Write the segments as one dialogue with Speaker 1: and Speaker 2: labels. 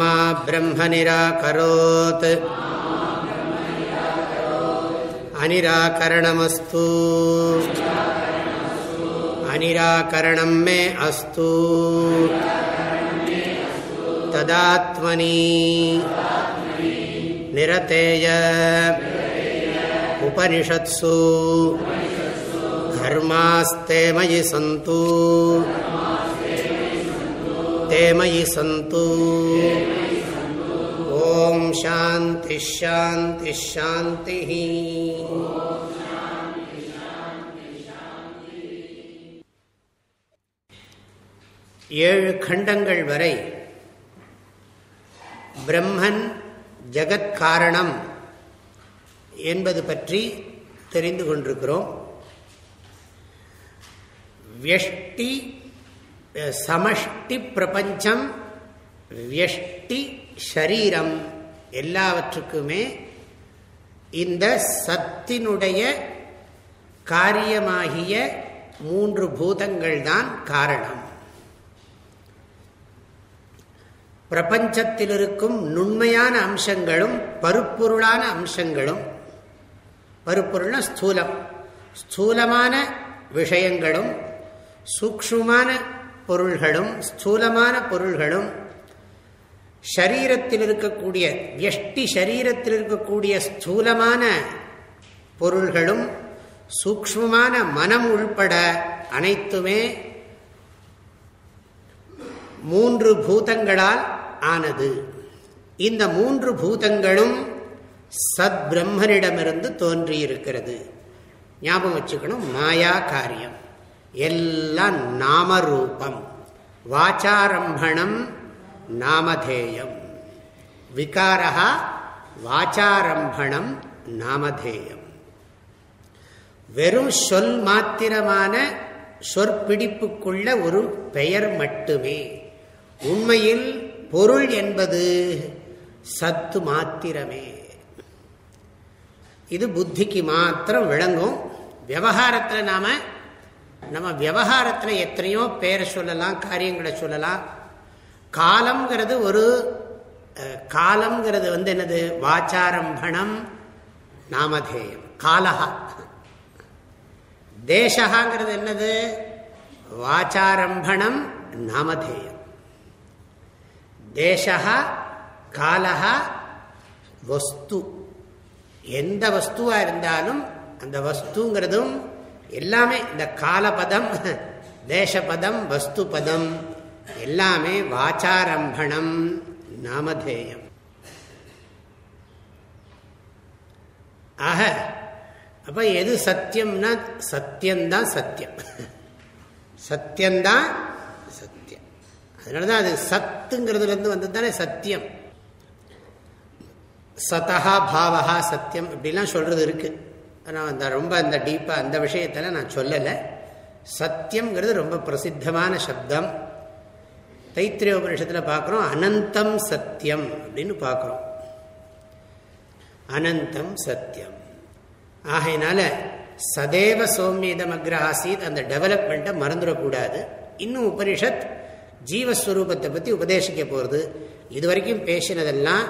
Speaker 1: मा ब्रह्म निराकरोत् अनिराकरणमस्तु अनिराकरणं मे अस्तु तदात्मनि निरतेय उपनिषत्सु धर्मास्ते मयि सन्तु ते मयि सन्तु ॐ शान्तिश्शान्तिश्शान्तिः ஏழு கண்டங்கள் வரை பிரம்மன் ஜகத்காரணம் என்பது பற்றி தெரிந்து கொண்டிருக்கிறோம் வியஷ்டி சமஷ்டி பிரபஞ்சம் வியஷ்டி ஷரீரம் எல்லாவற்றுக்குமே இந்த சத்தினுடைய காரியமாகிய மூன்று பூதங்கள் தான் காரணம். பிரபஞ்சத்தில் இருக்கும் நுண்மையான அம்சங்களும் பருப்பொருளான அம்சங்களும் பருப்பொருள்னா ஸ்தூலம் ஸ்தூலமான விஷயங்களும் சூக்ஷமான பொருள்களும் ஸ்தூலமான பொருள்களும் ஷரீரத்தில் இருக்கக்கூடிய எஷ்டி ஷரீரத்தில் இருக்கக்கூடிய ஸ்தூலமான பொருள்களும் சூக்மமான மனம் உள்பட அனைத்துமே மூன்று பூதங்களால் ஆனது. இந்த மூன்று பூதங்களும் சத் பிரம்மனிடமிருந்து தோன்றியிருக்கிறது. ஞாபகம் வச்சுக்கணும் மாயா காரியம். எல்லாம் நாமரூபம். வாச்சாரம்பணம் நாமதேயம். விகாரா வாச்சாரம்பணம் நாமதேயம். வெறும் சொல் மாத்திரமான சொற்பிடிப்புக்குள்ள ஒரு பெயர் மட்டுமே. உண்மையில் பொருள் என்பது சத்து மாத்திரமே. இது புத்திக்கு மாத்திரம் விளங்கும். விவகாரத்தில் நாம நம்ம விவகாரத்தில் எத்தனையோ பேரை சொல்லலாம் காரியங்களை சொல்லலாம். காலம்ங்கிறது ஒரு காலம்ங்கிறது வந்து என்னது? வாச்சாரம்பணம் நாமதேயம் காலஹா. தேசகாங்கிறது என்னது? வாச்சாரம்பணம் நாமதேயம். தேசகா காலஹா வஸ்து. எந்த வஸ்துவா இருந்தாலும் அந்த வஸ்துங்கிறதும் எல்லாமே இந்த காலபதம் தேசபதம் வஸ்து பதம் எல்லாமே வாச்சாரம்பணம் நாமதேயம். ஆக அப்ப எது சத்தியம்னா சத்தியம்தான் சத்தியம். சத்தியம்தான் சத்தியம். அதனாலதான் அது சத்துங்கிறதுல இருந்து வந்து தானே சத்தியம். சதா பாவகா சத்தியம் இப்படிலாம் சொல்றது இருக்கு. ஆனால் அந்த ரொம்ப அந்த டீப்பாக அந்த விஷயத்தில் நான் சொல்லலை. சத்தியம்ங்கிறது ரொம்ப பிரசித்தமான சப்தம். தைத்திரிய உபனிஷத்தில் பார்க்குறோம் அனந்தம் சத்தியம் அப்படின்னு பார்க்குறோம் அனந்தம் சத்தியம் ஆகையினால சதேவ சோமியதம் ஆசீத் அந்த டெவலப்மெண்ட்டை மறந்துடக்கூடாது. இன்னும் உபனிஷத் ஜீவஸ்வரூபத்தை பற்றி உபதேசிக்க போகிறது இது வரைக்கும் பேசினதெல்லாம்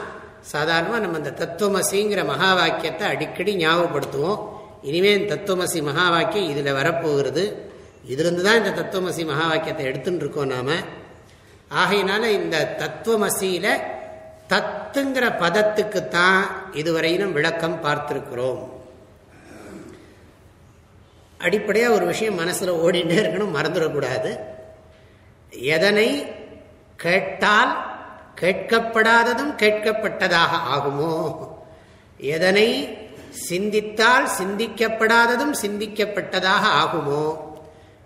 Speaker 1: சாதாரணமாக நம்ம இந்த தத்துவமசிங்கிற மகா வாக்கியத்தை அடிக்கடி ஞாபகப்படுத்துவோம். இனிமேல் தத்துவமசி மகா வாக்கியம் இதில் வரப்போகிறது. இதுலேருந்து தான் இந்த தத்துவமசி மகா வாக்கியத்தை எடுத்துன்னு இருக்கோம் நாம். ஆகையினால இந்த தத்துவமசியில் தத்துங்கிற பதத்துக்குத்தான் இதுவரையிலும் விளக்கம் பார்த்துருக்கிறோம். அடிப்படையாக ஒரு விஷயம் மனசில் ஓடிட்டே இருக்கணும் மறந்துடக்கூடாது. எதனை கேட்டால் கேட்கப்படாததும் கேட்கப்பட்டதாக ஆகுமோ? எதனை சிந்தித்தால் சிந்திக்கப்படாததும் சிந்திக்கப்பட்டதாக ஆகுமோ?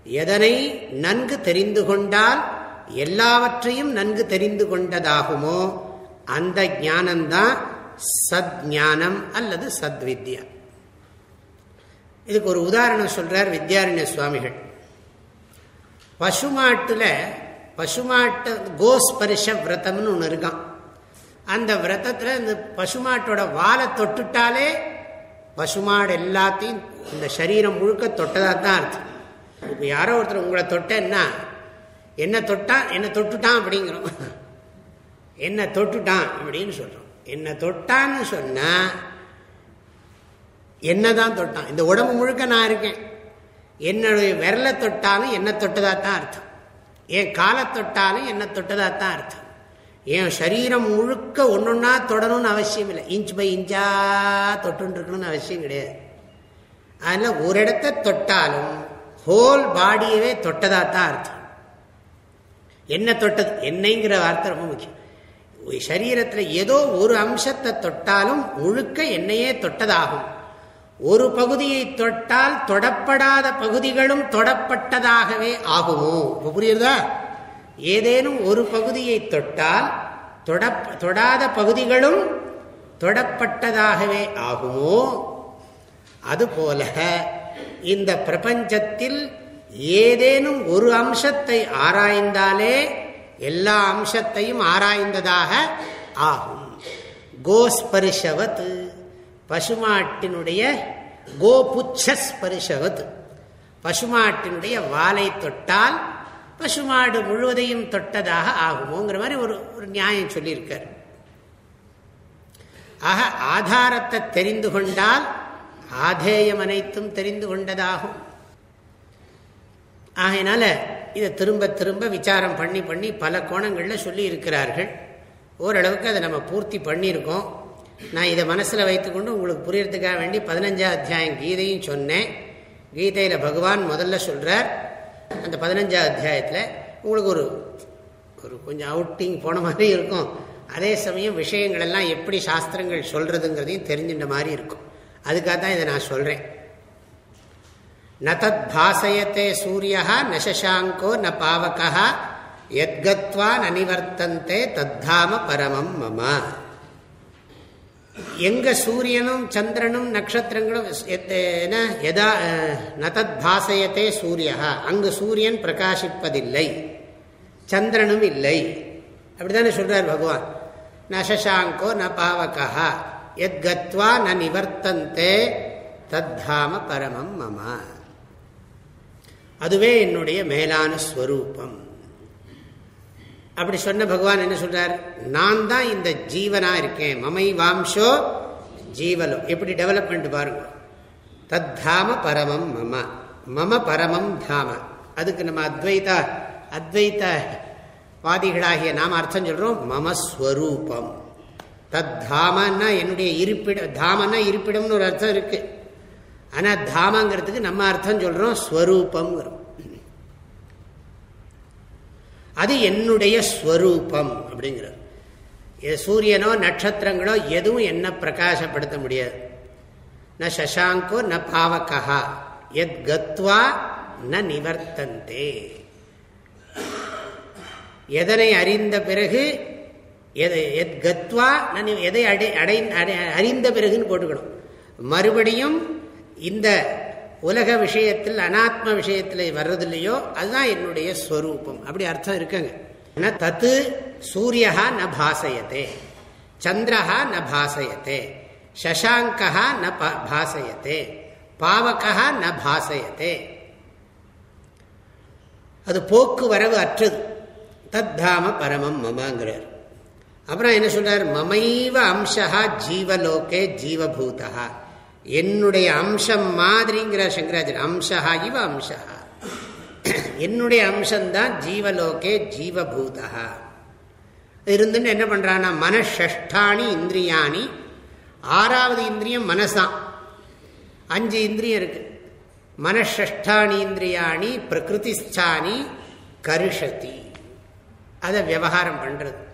Speaker 1: எதனை நன்கு தெரிந்து கொண்டால் எல்லாவற்றையும் நன்கு தெரிந்து கொண்டதாகுமோ? அந்த ஞானம்தான் சத் ஞானம் அல்லது சத்வித்யா. இதுக்கு ஒரு உதாரணம் சொல்றார் வித்யாரண்ய சுவாமிகள். பசுமாட்டுல பசுமாட்டு கோஸ்பரிஷ விரதம்னு ஒன்று இருக்கான் அந்த விரதத்தில் இந்த பசுமாட்டோட வாழை தொட்டுட்டாலே பசுமாடு எல்லாத்தையும் இந்த சரீரம் முழுக்க தொட்டதாக தான் அர்த்தம். இப்போ யாரோ ஒருத்தர் உங்களை தொட்டேன்னா என்ன தொட்டான் என்ன தொட்டுட்டான் அப்படிங்கிறோம். என்ன தொட்டுட்டான் அப்படின்னு சொல்கிறோம் என்ன தொட்டான்னு சொன்னால் என்ன தான் தொட்டான்? இந்த உடம்பு முழுக்க நான் இருக்கேன். என்னுடைய விரலை தொட்டாலும் என்ன தொட்டதாக தான் அர்த்தம். என் காலை தொட்டாலும் என்ன தொட்டதாக தான் அர்த்தம். என் சரீரம் முழுக்க ஒன்றுன்னா தொடணும்னு அவசியம் இல்லை. இன்ச் பை இன்ச்சா தொட்டுன்னு இருக்கணும்னு அவசியம் கிடையாது. அதில் ஒரு இடத்த தொட்டாலும் ஹோல் பாடியவே தொட்டதாக தான் அர்த்தம். என்ன தொட்டது? என்னைங்கிற வார்த்தை ரொம்ப முக்கியம். சரீரத்தில் ஏதோ ஒரு அம்சத்தை தொட்டாலும் முழுக்க என்னையே தொட்டதாகும். ஒரு பகுதியை தொட்டால் தொடப்படாத பகுதிகளும் தொடப்பட்டதாகவே ஆகுமோ? புரியுறதா ஏதேனும் ஒரு பகுதியை தொட்டால் தொடாத பகுதிகளும் தொடப்பட்டதாகவே ஆகுமோ? அதுபோல இந்த பிரபஞ்சத்தில் ஏதேனும் ஒரு அம்சத்தை ஆராய்ந்தாலே எல்லா அம்சத்தையும் ஆராய்ந்ததாக ஆகும். கோஸ்பரிஷவத்து பசுமாட்டினுடைய கோபுச்சஸ்பரிஷவத் பசுமாட்டினுடைய வாலை தொட்டால் பசுமாடு முழுவதையும் தொட்டதாக ஆகுமோங்கிற மாதிரி ஒரு ஒரு நியாயம் சொல்லியிருக்கார். ஆக ஆதாரத்தை தெரிந்து கொண்டால் ஆதேயம் அனைத்தும் தெரிந்து கொண்டதாகும். ஆகையினால இதை திரும்ப திரும்ப விசாரம் பண்ணி பண்ணி பல கோணங்களில் சொல்லி இருக்கிறார்கள் ஓரளவுக்கு அதை நம்ம பூர்த்தி பண்ணியிருக்கோம். நான் இதை மனசில் வைத்துக்கொண்டு உங்களுக்கு புரியறதுக்காக வேண்டி பதினஞ்சாம் அத்தியாயம் கீதையும் சொன்னேன். கீதையில் பகவான் முதல்ல சொல்கிறார் அந்த பதினஞ்சாம் அத்தியாயத்தில் உங்களுக்கு ஒரு ஒரு கொஞ்சம் அவுட்டிங் போன மாதிரி இருக்கும். அதே சமயம் விஷயங்கள் எல்லாம் எப்படி சாஸ்திரங்கள் சொல்கிறதுங்கிறதையும் தெரிஞ்சின்ற மாதிரி இருக்கும். அதுக்காக தான் இதை நான் சொல்கிறேன் ந தத் பாசயத்தே சூரியா ந ந பாவகா எத்கத்வா நனிவர்த்தந்தே தத்தாம பரமம் மம. எங்க சூரியனும் சந்திரனும் நட்சத்திரங்களும் எதா நதத் பாசயத்தே சூரியா அங்கு சூரியன் பிரகாசிப்பதில்லை. சந்திரனும் இல்லை. அப்படித்தானே சொல்றார் பகவான். நசசாங்கோ ந பாவகா எத் கத்வா ந நிவர்த்தந்தே தத்தாம பரமம் மம. அதுவே என்னுடைய மேலான ஸ்வரூபம். அப்படி சொன்ன பகவான் என்ன சொல்றார்? நான் தான் இந்த ஜீவனா இருக்கேன். மமை வாம்சோ ஜீவலோ. எப்படி டெவலப்மெண்ட் பாருங்க. தத் தாம பரமம் மம. மம பரமம் தாம. அதுக்கு நம்ம அத்வைத அத்வைத்த வாதிகளாகிய நாம் அர்த்தம் சொல்றோம். மமஸ்வரூபம் தத் தாமன்னா என்னுடைய இருப்பிடம் தாமன்னா இருப்பிடம்னு ஒரு அர்த்தம் இருக்கு. ஆனா தாமங்கிறதுக்கு நம்ம அர்த்தம் சொல்றோம் ஸ்வரூபம்ங்கிறோம். அது என்னுடைய ஸ்வரூபம் அப்படிங்கிறார். சூரியனோ நட்சத்திரங்களோ எதுவும் என்ன பிரகாசப்படுத்த முடியாது. ந சசாங்கோ ந பாவகா எத் கத்வா ந நிவர்த்தந்தே. எதனை அறிந்த பிறகு எத் கத்வா எதை அடை அடை அறிந்த பிறகுன்னு போட்டுக்கணும். மறுபடியும் இந்த உலக விஷயத்தில் அனாத்ம விஷயத்தில் வர்றதில்லையோ அதுதான் என்னுடைய ஸ்வரூபம். அப்படி அர்த்தம் இருக்குங்க. தத்து சூரியகா ந பாசயத்தே சந்திரஹா ந பாசயத்தே சசாங்கா ந பாசயத்தே பாவகா ந பாசயத்தே அது போக்குவரவு அற்றது. தத்தாம பரமம் மமாங்கிறார். அப்புறம் என்ன சொல்றார்? மமைவ அம்சா ஜீவலோகே ஜீவபூதா என்னுடைய அம்சம் மாதிரிங்கிறார் சங்கராச்சாரிய அம்சஹா இவ அம்சஹா. என்னுடைய அம்சம்தான் ஜீவலோகே ஜீவபூதா இருந்து என்ன பண்றான்னா மனஷ்டாணி இந்திரியாணி. ஆறாவது இந்திரியம் மனசான் அஞ்சு இந்திரியம் இருக்கு. மனஷ்டாணி இந்திரியாணி பிரகிருதிஸ்தானி கருஷதி. அதை விவகாரம் பண்றது.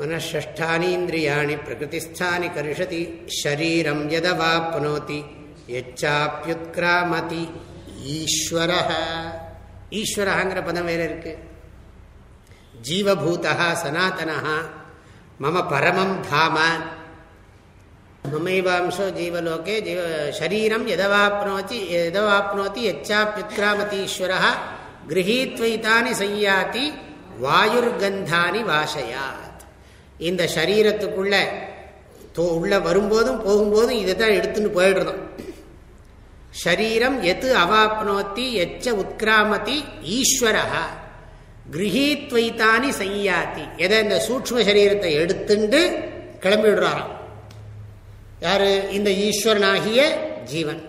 Speaker 1: मनःष्ठानीन्द्रियाणि प्रकृतिस्थानि करिषति शरीरं यदवाप्नोति यच्चाप्युत्क्रामति ஈஸ்வரः ஈஸ்வரகாங்கிற பதம் வேற இருக்கு ஜீவபூதா சனாத்தனா மம பரமம் தாம மமைவாம்சோ ஜீவலோகே ஜீவ ஷரீரம் எதவாப்னோதி எதவாப்னோதி எச்சாப்யுத்கிராமதீஸ்வர கிரகீத்வைத்தானி செய்யாத்தி வாயுர்கந்தானி வாசையாத் இந்த சரீரத்துக்குள்ள உள்ள வரும்போதும் போகும்போதும் இதை தான் எடுத்துன்னு போயிடுறோம் ஷரீரம் எது அவாப்னோத்தி எச்ச உத்கிராமதி ஈஸ்வரா கிரகீத்வைத்தானி செய்யாத்தி எதை இந்த சூக்ம சரீரத்தை எடுத்துண்டு கிளம்பி விடுறாராம் யாரு? இந்த ஈஸ்வரனாகிய ஜீவன்.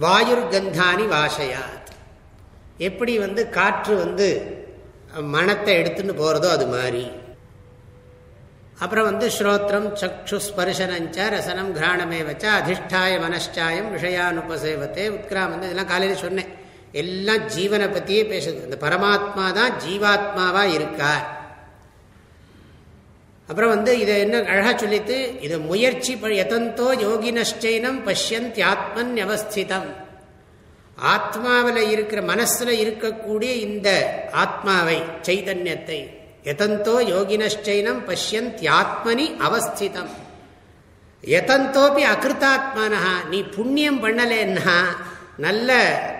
Speaker 1: வாயுர் கந்தானி வாசையாத். எப்படி வந்து காற்று வந்து மனத்தை எடுத்துன்னு போறதோ அது மாதிரி. அப்புறம் வந்து ஸ்ரோத்திரம் சக்ஷு ஸ்பர்சனஞ்ச ரசனம் கிராணமே வச்சா அதிஷ்டாய மனஷ்டாயம் விஷயானுபசேவத்தை உத்கிராமந்த இதெல்லாம் காலையில் சொன்னேன். எல்லாம் ஜீவனை பற்றியே பேசுது. இந்த பரமாத்மா தான் ஜீவாத்மாவா இருக்கார் அப்புறம் வந்து இதை என்ன அழகா சொல்லித்து இதை முயற்சி எதந்தோ யோகினஷ்டைனம் பஷ்யந்தி ஆத்மன் அவஸ்திதம் ஆத்மாவில் இருக்கிற மனசில் இருக்கக்கூடிய இந்த ஆத்மாவை சைதன்யத்தை எதந்தோ யோகினஷ்டைனம் பஷ்யந்த் ஆத்மனி அவஸ்திதம். எதந்தோப்பி அகிருத்தாத்மானா நீ புண்ணியம் பண்ணலேன்னா நல்ல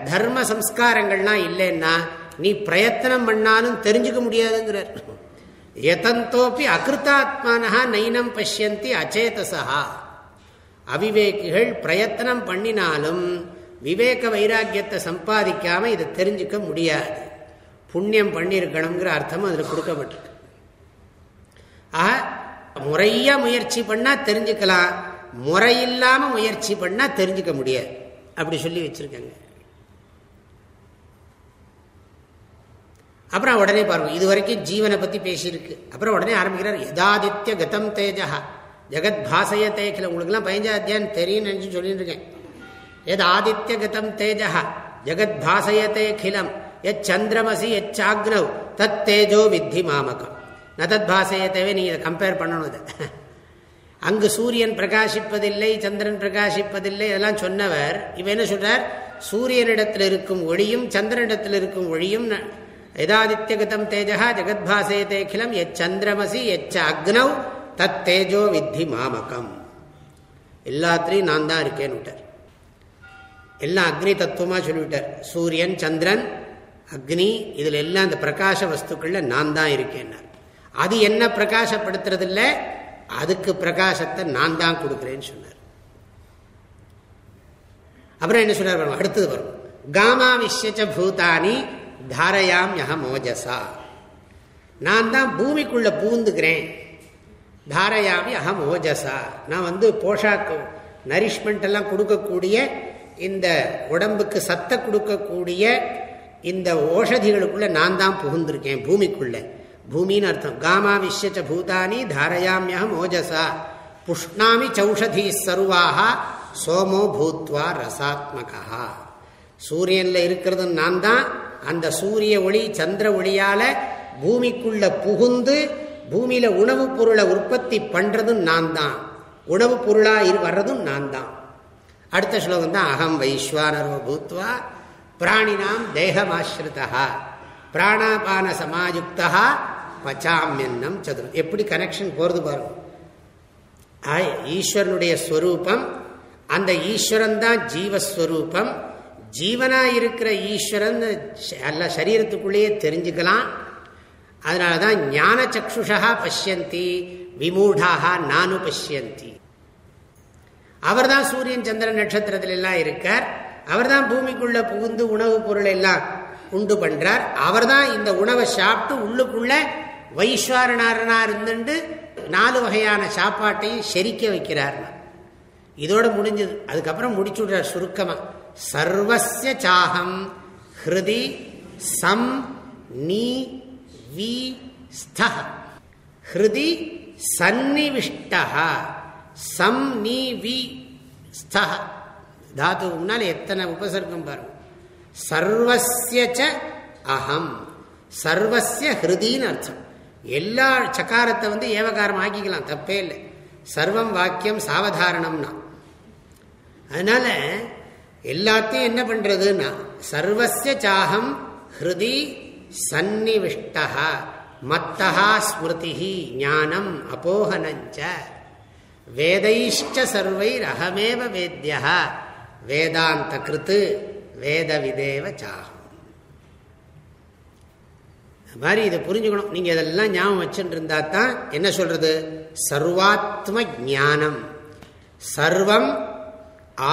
Speaker 1: தர்ம சம்ஸ்காரங்கள்லாம் இல்லைன்னா நீ பிரயத்தனம் பண்ணாலும் தெரிஞ்சுக்க முடியாதுங்கிறார். எதந்தோப்பி அகிருத்தாத்மானா நைனம் பஷ்யந்தி அச்சேதசா அவிவேக்கிகள் பிரயத்தனம் பண்ணினாலும் விவேக வைராக்கியத்தை சம்பாதிக்காம இதை தெரிஞ்சுக்க முடியாது. புண்ணியம் பண்ணியிருக்கணுங்கிற அர்த்தம் அதில் கொடுக்கப்பட்டிருக்கு. ஆக முறையா முயற்சி பண்ணா தெரிஞ்சுக்கலாம். முறையில்லாம முயற்சி பண்ணா தெரிஞ்சுக்க முடியாது. அப்படி சொல்லி வச்சுருக்கேங்க. அப்புறம் உடனே பாருங்க இது வரைக்கும் ஜீவனை பத்தி பேசியிருக்கு. அப்புறம் உடனே ஆரம்பிக்கிறார் யதாதித்ய கதம் தேஜா ஜெகத் பாசைய தேக்கில உங்களுக்குலாம் பதினஞ்சா அத்தியாயம் தெரியும் நினைச்சு சொல்லிட்டு இருக்கேன். எத் ஆதித்ய கதம் தேஜா ஜெகத் பாசயத்தே கிலம் எச் சந்திரமசி எச்சாக்னவ் தத் தேஜோ வித்தி மாமகம் ந தத் பாசையத்தேவே இதை கம்பேர் பண்ணணும் இதை. அங்கு சூரியன் பிரகாசிப்பதில்லை சந்திரன் பிரகாசிப்பதில்லை இதெல்லாம் சொன்னவர் இவ என்ன சொல்றார்? சூரியனிடத்தில் இருக்கும் ஒளியும் சந்திரனிடத்தில் இருக்கும் ஒளியும் யதாதித்யகதம் தேஜா ஜெகத்பாசேதே கிலம் எச்சந்திரமசி எச்ச அக்னவ் தத் தேஜோ வித்தி மாமகம். எல்லாத்திலையும் நான் தான் இருக்கேன்னு விட்டார் எல்லாம் அக்னி தத்துவமாக சொல்லிவிட்டார். சூரியன் சந்திரன் அக்னி இதில் எல்லாம் இந்த பிரகாச வஸ்துக்களில் நான் தான் இருக்கேன்னார். அது என்ன பிரகாசப்படுத்துறது இல்லை அதுக்கு பிரகாசத்தை நான் தான் கொடுக்குறேன்னு சொன்னார். அப்புறம் என்ன சொன்னார் அடுத்தது வரும் காமா விஷ்யச்ச பூதானி தாரயாம் யக மோஜசா. நான் தான் பூமிக்குள்ள பூந்துக்கிறேன். தாரயாமி அகம் ஓஜசா நான் வந்து போஷாக்கு நரிஷ்மெண்ட் எல்லாம் கொடுக்கக்கூடிய இந்த உடம்புக்கு சத்தை கொடுக்கக்கூடிய இந்த ஓஷதிகளுக்குள்ள நான் தான் புகுந்திருக்கேன் பூமிக்குள்ள. பூமின்னு அர்த்தம். காமா விஷ்யச்ச பூதானி தாரயாமியகம் ஓஜசா. புஷ்ணாமி சௌஷதி சர்வாக சோமோ பூத்வா ரசாத்மகா சூரியன்ல இருக்கிறது நான் தான். அந்த சூரிய ஒளி சந்திர ஒளியால பூமிக்குள்ள புகுந்து பூமியில உணவுப் பொருளை உற்பத்தி பண்றதும் நான் தான். உணவுப் பொருளா வர்றதும் நான் தான். அடுத்த ஸ்லோகம் தான் அகம் வைஸ்வானரோ பூத்வா பிராணினாம் தேகமாஸ்ருதா பிராணாபான சமாயுக்தா பச்சாமியன்னம் சதுரம். எப்படி கனெக்ஷன் போகிறது பாருங்க ஈஸ்வரனுடைய ஸ்வரூபம் அந்த ஈஸ்வரன் தான் ஜீவஸ்வரூபம். ஜீவனா இருக்கிற ஈஸ்வரன் அல்ல சரீரத்துக்குள்ளேயே தெரிஞ்சுக்கலாம். அதனால தான் ஞான சக்ஷுஷா பசியந்தி விமூடாக நானு பசியந்தி அவர் தான் சூரியன் சந்திரன் நட்சத்திரத்தில் எல்லாம் இருக்கார். அவர் தான் பூமிக்குள்ள புகுந்து உணவு பொருள் எல்லாம் உண்டு பண்றார். அவர் தான் இந்த உணவை சாப்பிட்டு உள்ளுக்குள்ள வைஸ்வரனாரனா இருந்துட்டு நாலு வகையான சாப்பாட்டையும் செரிக்க வைக்கிறார். இதோட முடிஞ்சது. அதுக்கப்புறம் முடிச்சு விடுறார் சுருக்கமா. சர்வசிய சாகம் ஹிருதி சம் நீ வி ஹிருதி சந்நிவிஷ்ட சம் நீ வி தாத்து முன்னால எத்தனை உபசர்க்கம் பாருங்க சர்வசிய அகம் சர்வசிய ஹிருதின்னு அர்த்தம். எல்லா சக்காரத்தை வந்து ஏவகாரம் ஆக்கிக்கலாம் தப்பே இல்லை. சர்வம் வாக்கியம் சாவதாரணம்னா. அதனால எல்லாத்தையும் என்ன பண்றதுன்னா சர்வசிய சாகம் ஹிருதி சந்நிவிஷ்டா மத்தகா ஸ்மிருதி ஞானம் அபோகனஞ்ச. வேதைஷ்ட சர்வை ரகமேவ வேத்யா வேதாந்த கிருத்து வேத விதேவ சாகம் மாதிரி இதை புரிஞ்சுக்கணும். நீங்க இதெல்லாம் ஞாபகம் வச்சுட்டு இருந்தா தான் என்ன சொல்றது? சர்வாத்ம ஜானம் சர்வம்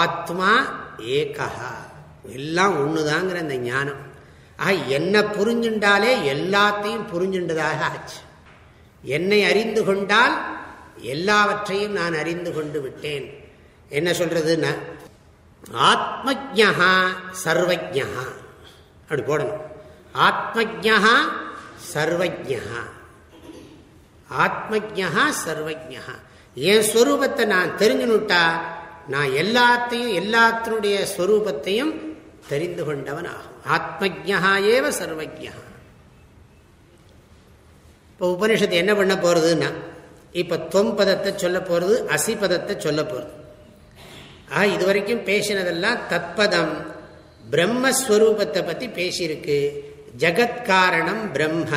Speaker 1: ஆத்மா ஏகா எல்லாம் ஒண்ணுதாங்கிற அந்த ஞானம். ஆக என்ன புரிஞ்சுண்டாலே எல்லாத்தையும் புரிஞ்சுண்டதாக ஆச்சு. என்னை அறிந்து கொண்டால் எல்லாவற்றையும் நான் அறிந்து கொண்டு விட்டேன். என்ன சொல்றதுன்னா ஆத்மஜா சர்வஜா அப்படி போடணும். ஆத்மஜா சர்வஜா ஆத்மஜா சர்வஜா என் ஸ்வரூபத்தை நான் தெரிஞ்சுனுட்டா நான் எல்லாத்தையும் எல்லாத்தினுடைய ஸ்வரூபத்தையும் தெரிந்து கொண்டவன் ஆகும் ஆத்மஜா ஏவ சர்வஜா இப்போ உபனிஷத்து என்ன பண்ண போறதுன்னா இப்ப தொம் பதத்தை சொல்ல போறது அசி பதத்தை சொல்ல போறது. ஆ இதுவரைக்கும் பேசினதெல்லாம் தத்பதம். பிரம்மஸ்வரூபத்தை பத்தி பேசியிருக்கு. ஜகத்காரணம் பிரம்ம.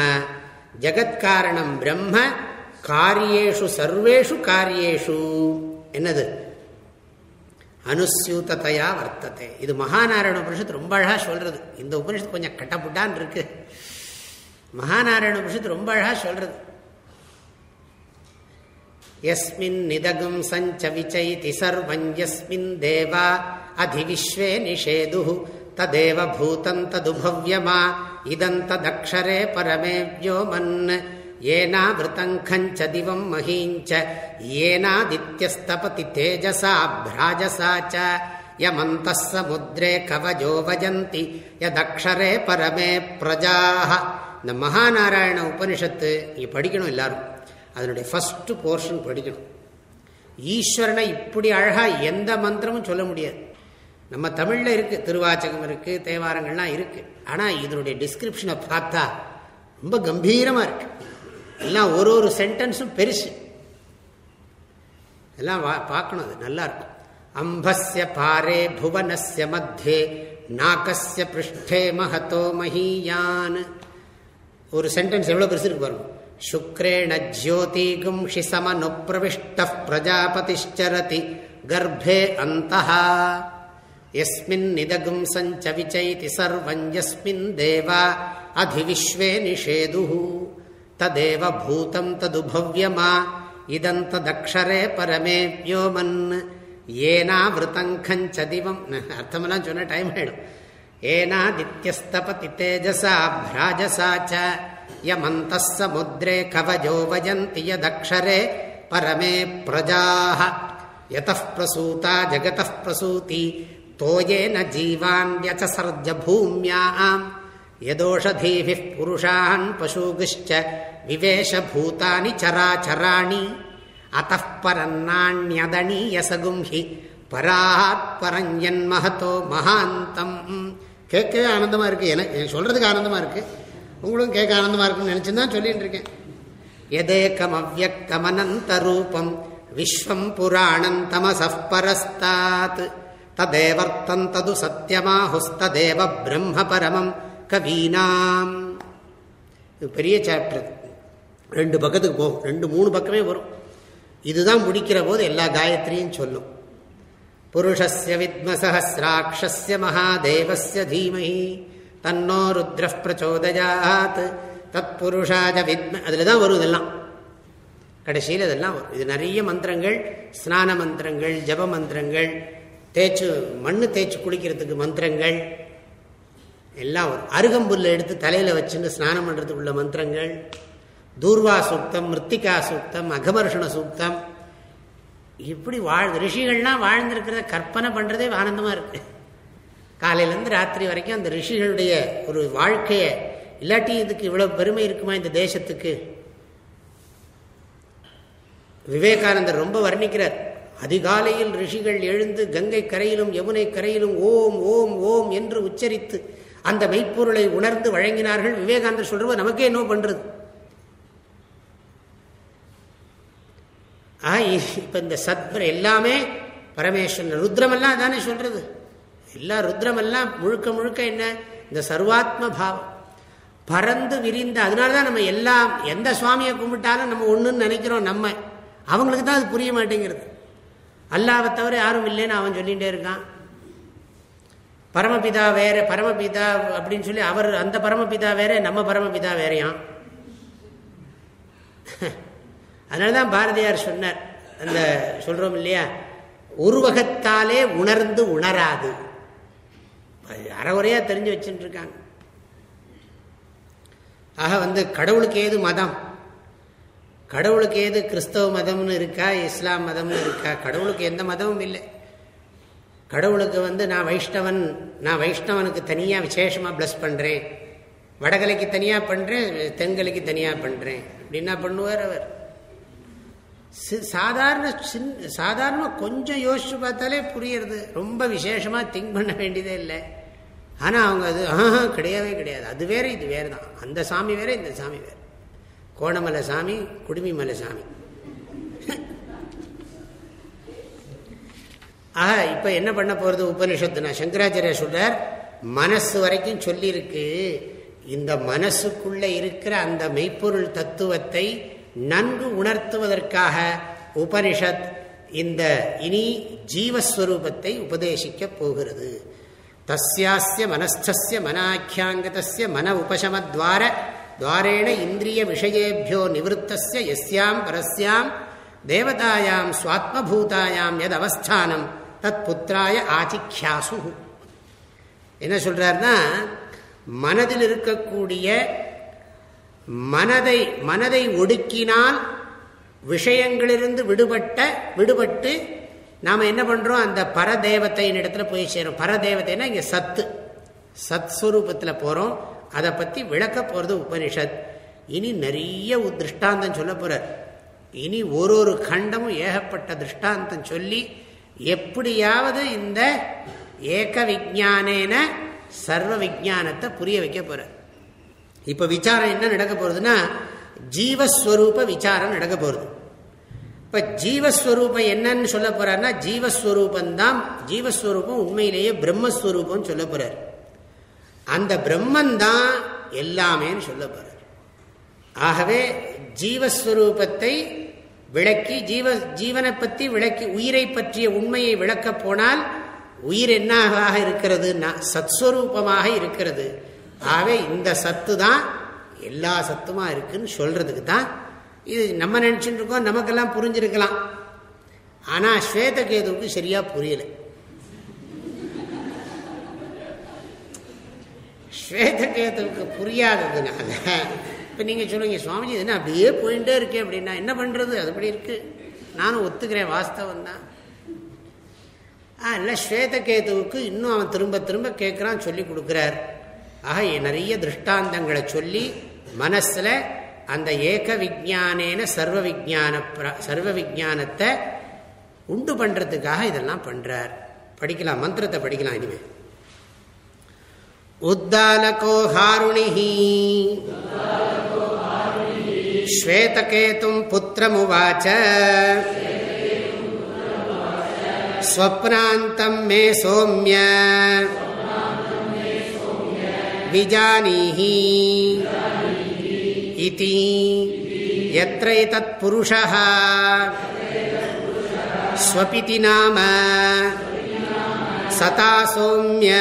Speaker 1: ஜகத்காரணம் பிரம்ம காரியேஷு சர்வேஷு காரியேஷு. என்னது? அனுசியூத்தையா வர்த்தத்தை இது மகாநாராயண உபனிஷத்து ரொம்ப அழகா சொல்றது. இந்த உபனிஷத்து கொஞ்சம் கட்டப்புட்டான் இருக்கு. மகாநாராயண உபனிஷத்து ரொம்ப அழகா சொல்றது எஸ்மின் நிதகும் சஞ்ச விச்சைதி சர்வம் யஸ்மின் தேவா அதிவிஸ்வே நிஷேது ததேவ பூதம் ததுபவ்யமா இதந்ததக்ஷரே பரமே வியோமன் ஏனாவிருத்தங்கஞ்ச திவம் மகீஞ்ச ஏனாதித்யஸ்தபதி தேஜசா பிராஜசா ச யமந்த சமுத்ரே கவஜோ வஜந்தி யதக்ஷரே பரமே பிரஜாக இந்த மகாநாராயண உபனிஷத்து இங்கே படிக்கணும் எல்லாரும். அதனுடைய ஃபஸ்ட்டு போர்ஷன் படிக்கணும். ஈஸ்வரனை இப்படி அழகாக எந்த மந்திரமும் சொல்ல முடியாது. நம்ம தமிழில் இருக்குது திருவாச்சகம் இருக்குது தேவாரங்கள்லாம் இருக்குது ஆனால் இதனுடைய டிஸ்கிரிப்ஷனை பார்த்தா ரொம்ப கம்பீரமாக இருக்கு. எல்லாம் ஒரு ஒரு சென்டென்ஸும் பெருசு. எல்லாம் பார்க்கணும் அது நல்லாயிருக்கும் அம்பஸ்ய பாரே புவனஸ்ய மத்தியே நாகஸ்ய பிருஷ்டே மகத்தோ மஹியான் ஒரு சென்டென்ஸ் எவ்வளோ பெருசு இருக்கு பாருங்க. शुक्रेण ज्योतिगुंषि समनुप्रविष्टः प्रजापतिश्चरति गर्भे अन्तः यस्मिन्निदगुं सञ्च विचैति सर्वं यस्मिन् देवा अधिविश्वे निषेदुः तदेव भूतं तदुभव्यमा இதந்ததக்ஷரே பரமே வியோமன் ஏனாவிருத்தம் கஞ்ச திவம் அர்த்தமெல்லாம் சொன்ன டைம் ஆயிடும் ஏனாதித்யஸ்தபதி தேஜசா பிராஜசா யமந்த சமுத்திரே கவஜோ வஜந்தி யதக்ஷரே பரமே பிரஜாः यतः प्रसूता जगतः प्रसूति तोयेन जीवान्यचसर्ज भूम्याम् यदोषधीभिः पुरुषान् पशुगिश्च विवेशभूतानि चराचराणि अतः परन्नाण्यदणीयसगुं हि பராத் பரஞ்சன்மஹத்தோ மகாந்தம் கேட்கவே ஆனந்தமா இருக்கு எனக்கு சொல்றதுக்கு ஆனந்தமா இருக்கு உங்களும் கேட்க ஆனந்தமா இருக்கும்னு நினைச்சுதான் சொல்லிட்டு இருக்கேன். எதேக்கம் அவ்வக்தமனந்த ரூபம் விஸ்வம் புராணம் தமசப்பரஸ்தாத் ததேவர்த்தம் தது சத்தியமாஹுஸ்ததேவ பிரம்ம பரமம் கவீனாம் பெரிய சாப்டர் ரெண்டு பக்கத்துக்கு போகும். ரெண்டு மூணு பக்கமே வரும். இதுதான் முடிக்கிற போது எல்லா காயத்ரியும் சொல்லும். புருஷஸ்ய வித்மசஹசிராட்சஸ்ய மகாதேவஸ்ய தீமஹி. தன்னோ ருத்ர பிரச்சோதயாத். தத் புருஷாஜ வித்ம. அதில் தான் வரும் இதெல்லாம். கடைசியில் இதெல்லாம் வரும். இது நிறைய மந்திரங்கள் ஸ்நான மந்திரங்கள் ஜப மந்திரங்கள் தேய்ச்சு மண்ணு தேய்ச்சி குளிக்கிறதுக்கு மந்திரங்கள். எல்லாம் வரும். அருகம்புல்ல எடுத்து தலையில் வச்சுன்னு ஸ்நானம் பண்ணுறதுக்கு உள்ள மந்திரங்கள். தூர்வா சூக்தம் மிருத்திகா சூக்தம் அகமர்ஷண சூக்தம். இப்படி வாழ் ரிஷிகள்லாம் வாழ்ந்திருக்கிறத கற்பனை பண்ணுறதே ஆனந்தமாக இருக்குது காலையிலேருந்து ராத்திரி வரைக்கும் அந்த ரிஷிகளுடைய ஒரு வாழ்க்கையை இல்லாட்டி இதுக்கு இவ்வளோ பெருமை இருக்குமா இந்த தேசத்துக்கு? விவேகானந்தர் ரொம்ப வர்ணிக்கிறார். அதிகாலையில் ரிஷிகள் எழுந்து கங்கை கரையிலும் யமுனை கரையிலும் ஓம் ஓம் ஓம் என்று உச்சரித்து அந்த மெய்ப்பொருளை உணர்ந்து வழங்கினார்கள். விவேகானந்தர் சொல்றது நமக்கே என்ன பண்றது. இப்ப இந்த சத்பர் எல்லாமே பரமேஸ்வரன் ருத்ரமெல்லாம் தானே சொல்றது? எல்லாம் ருத்ரமெல்லாம் முழுக்க முழுக்க என்ன? இந்த சர்வாத்ம பாவம். பறந்து விரிந்த அதனால தான் நம்ம எல்லாம் எந்த சுவாமியை கும்பிட்டாலும் நம்ம ஒன்றுன்னு நினைக்கிறோம் நம்ம. அவங்களுக்கு தான் அது புரிய மாட்டேங்கிறது. அல்லாவை தவிர யாரும் இல்லைன்னு அவன் சொல்லிகிட்டே இருக்கான். பரமபிதா வேற பரமபிதா அப்படின்னு சொல்லி அவர் அந்த பரமபிதா வேற நம்ம பரமபிதா வேறையாம். அதனால தான் பாரதியார் சொன்னார். அந்த சொல்றோம் இல்லையா? உருவகத்தாலே உணர்ந்து உணராது. அது அறகுறையா தெரிஞ்சு வச்சுட்டுருக்காங்க. ஆக வந்து கடவுளுக்கு ஏது மதம்? கடவுளுக்கு ஏது கிறிஸ்தவ மதம்னு இருக்கா இஸ்லாம் மதம்னு இருக்கா? கடவுளுக்கு எந்த மதமும் இல்லை. கடவுளுக்கு வந்து நான் வைஷ்ணவன் நான் வைஷ்ணவனுக்கு தனியாக விசேஷமாக ப்ளஸ் பண்ணுறேன் வடகலைக்கு தனியாக பண்ணுறேன் தென்கலைக்கு தனியாக பண்ணுறேன் அப்படின்னா பண்ணுவார் அவர்? சாதாரண சின் சாதாரணமாக கொஞ்சம் யோசிச்சு பார்த்தாலே புரியுறது. ரொம்ப விசேஷமாக திங்க் பண்ண வேண்டியதே இல்லை. ஆனால் அவங்க அது ஆஹா கிடையவே கிடையாது. அது வேற இது வேறு தான் அந்த சாமி வேற இந்த சாமி வேறு. கோணமலை சாமி குடுமிமலை சாமி. ஆக இப்போ என்ன பண்ண போகிறது உபனிஷத்துனா சங்கராச்சாரிய சொல்றார் மனசு வரைக்கும் சொல்லியிருக்கு. இந்த மனசுக்குள்ளே இருக்கிற அந்த மெய்ப்பொருள் தத்துவத்தை நன்கு உணர்த்துவதற்காக உபனிஷத் இந்த இனி ஜீவஸ்வரூபத்தை உபதேசிக்கப் போகிறது. தஸ்யாஸ்ய மனஸ்திய மனாக்கியாங்கதஸ்ய மன உபசமத்வார துவாரேண இந்திரிய விஷயேபியோ நிவத்தஸ்ய எஸ்யாம் பரஸ்யாம் தேவதாயாம் சுவாத்மபூதாயாம் எது அவஸ்தானம் தத் புத்திராய ஆதிக்யாசு என்ன சொல்றாருன்னா மனதில் இருக்கக்கூடிய மனதை மனதை ஒடுக்கினால் விஷயங்களிலிருந்து விடுபட்ட விடுபட்டு நாம் என்ன பண்ணுறோம் அந்த பரதேவத்தையின் இடத்துல போய் சேரும். பரதேவத்தைனா இங்கே சத்து. சத் ஸ்வரூபத்தில் போகிறோம் அதை பற்றி விளக்க போகிறது உபனிஷத். இனி நிறைய திருஷ்டாந்தம் சொல்ல போகிறார் இனி ஒரு ஒரு கண்டமும் ஏகப்பட்ட திருஷ்டாந்தம் சொல்லி எப்படியாவது இந்த ஏக விஜானேன சர்வ விஜானத்தை புரிய வைக்க போகிறார் இப்போ விசாரம் என்ன நடக்க போகிறதுன்னா ஜீவஸ்வரூப விசாரம் நடக்க போகிறது இப்ப ஜீவஸ்வரூபம் என்னன்னு சொல்ல போறாருன்னா ஜீவஸ்வரூபம் தான் ஜீவஸ்வரூபம் உண்மையிலேயே பிரம்மஸ்வரூபம் சொல்ல போறார். அந்த பிரம்மன் தான் எல்லாமேன்னு சொல்ல போறார். ஆகவே ஜீவஸ்வரூபத்தை விளக்கி ஜீவ ஜீவனை பற்றி விளக்கி உயிரை பற்றிய உண்மையை விளக்க போனால் உயிர் என்னாக இருக்கிறதுனா சத்ஸ்வரூபமாக இருக்கிறது. ஆகவே இந்த சத்து தான் எல்லா சத்துமா இருக்குன்னு சொல்றதுக்கு தான் இது நம்ம நினச்சிட்டு இருக்கோம் நமக்கெல்லாம் புரிஞ்சிருக்கலாம். ஆனா ஸ்வேதகேதுவுக்கு சரியாக புரியல. ஸ்வேதகேதுவுக்கு புரியாததுனால இப்போ நீங்கள் சொல்லுங்கள் சுவாமிஜி என்ன அப்படியே போயிட்டே இருக்கேன் அப்படின்னா என்ன பண்ணுறது அதுபடி இருக்குது நானும் ஒத்துக்கிறேன் வாஸ்தவம் தான். ஆ இல்லை ஸ்வேதகேதுவுக்கு இன்னும் அவன் திரும்ப திரும்ப கேட்குறான் சொல்லி கொடுக்குறார். ஆக நிறைய திருஷ்டாந்தங்களை சொல்லி மனசில் அந்த ஏக விஜானேன சர்வ விஜான சர்வ விஜானத்தை உண்டு பண்றதுக்காக இதெல்லாம் பண்ணுறார் படிக்கலாம் மந்திரத்தை படிக்கலாம் இனிமேல் உத்தாலகோ ஹாருணிஹி. ஸ்வேதகேதும் புத்திரமுவாச்ச. ஸ்வப்னாந்தம் மே சோம்ய. விஜானீஹி. इति। यत्रैतत्पुरुषः स्वपिति नाम। सता सौम्य।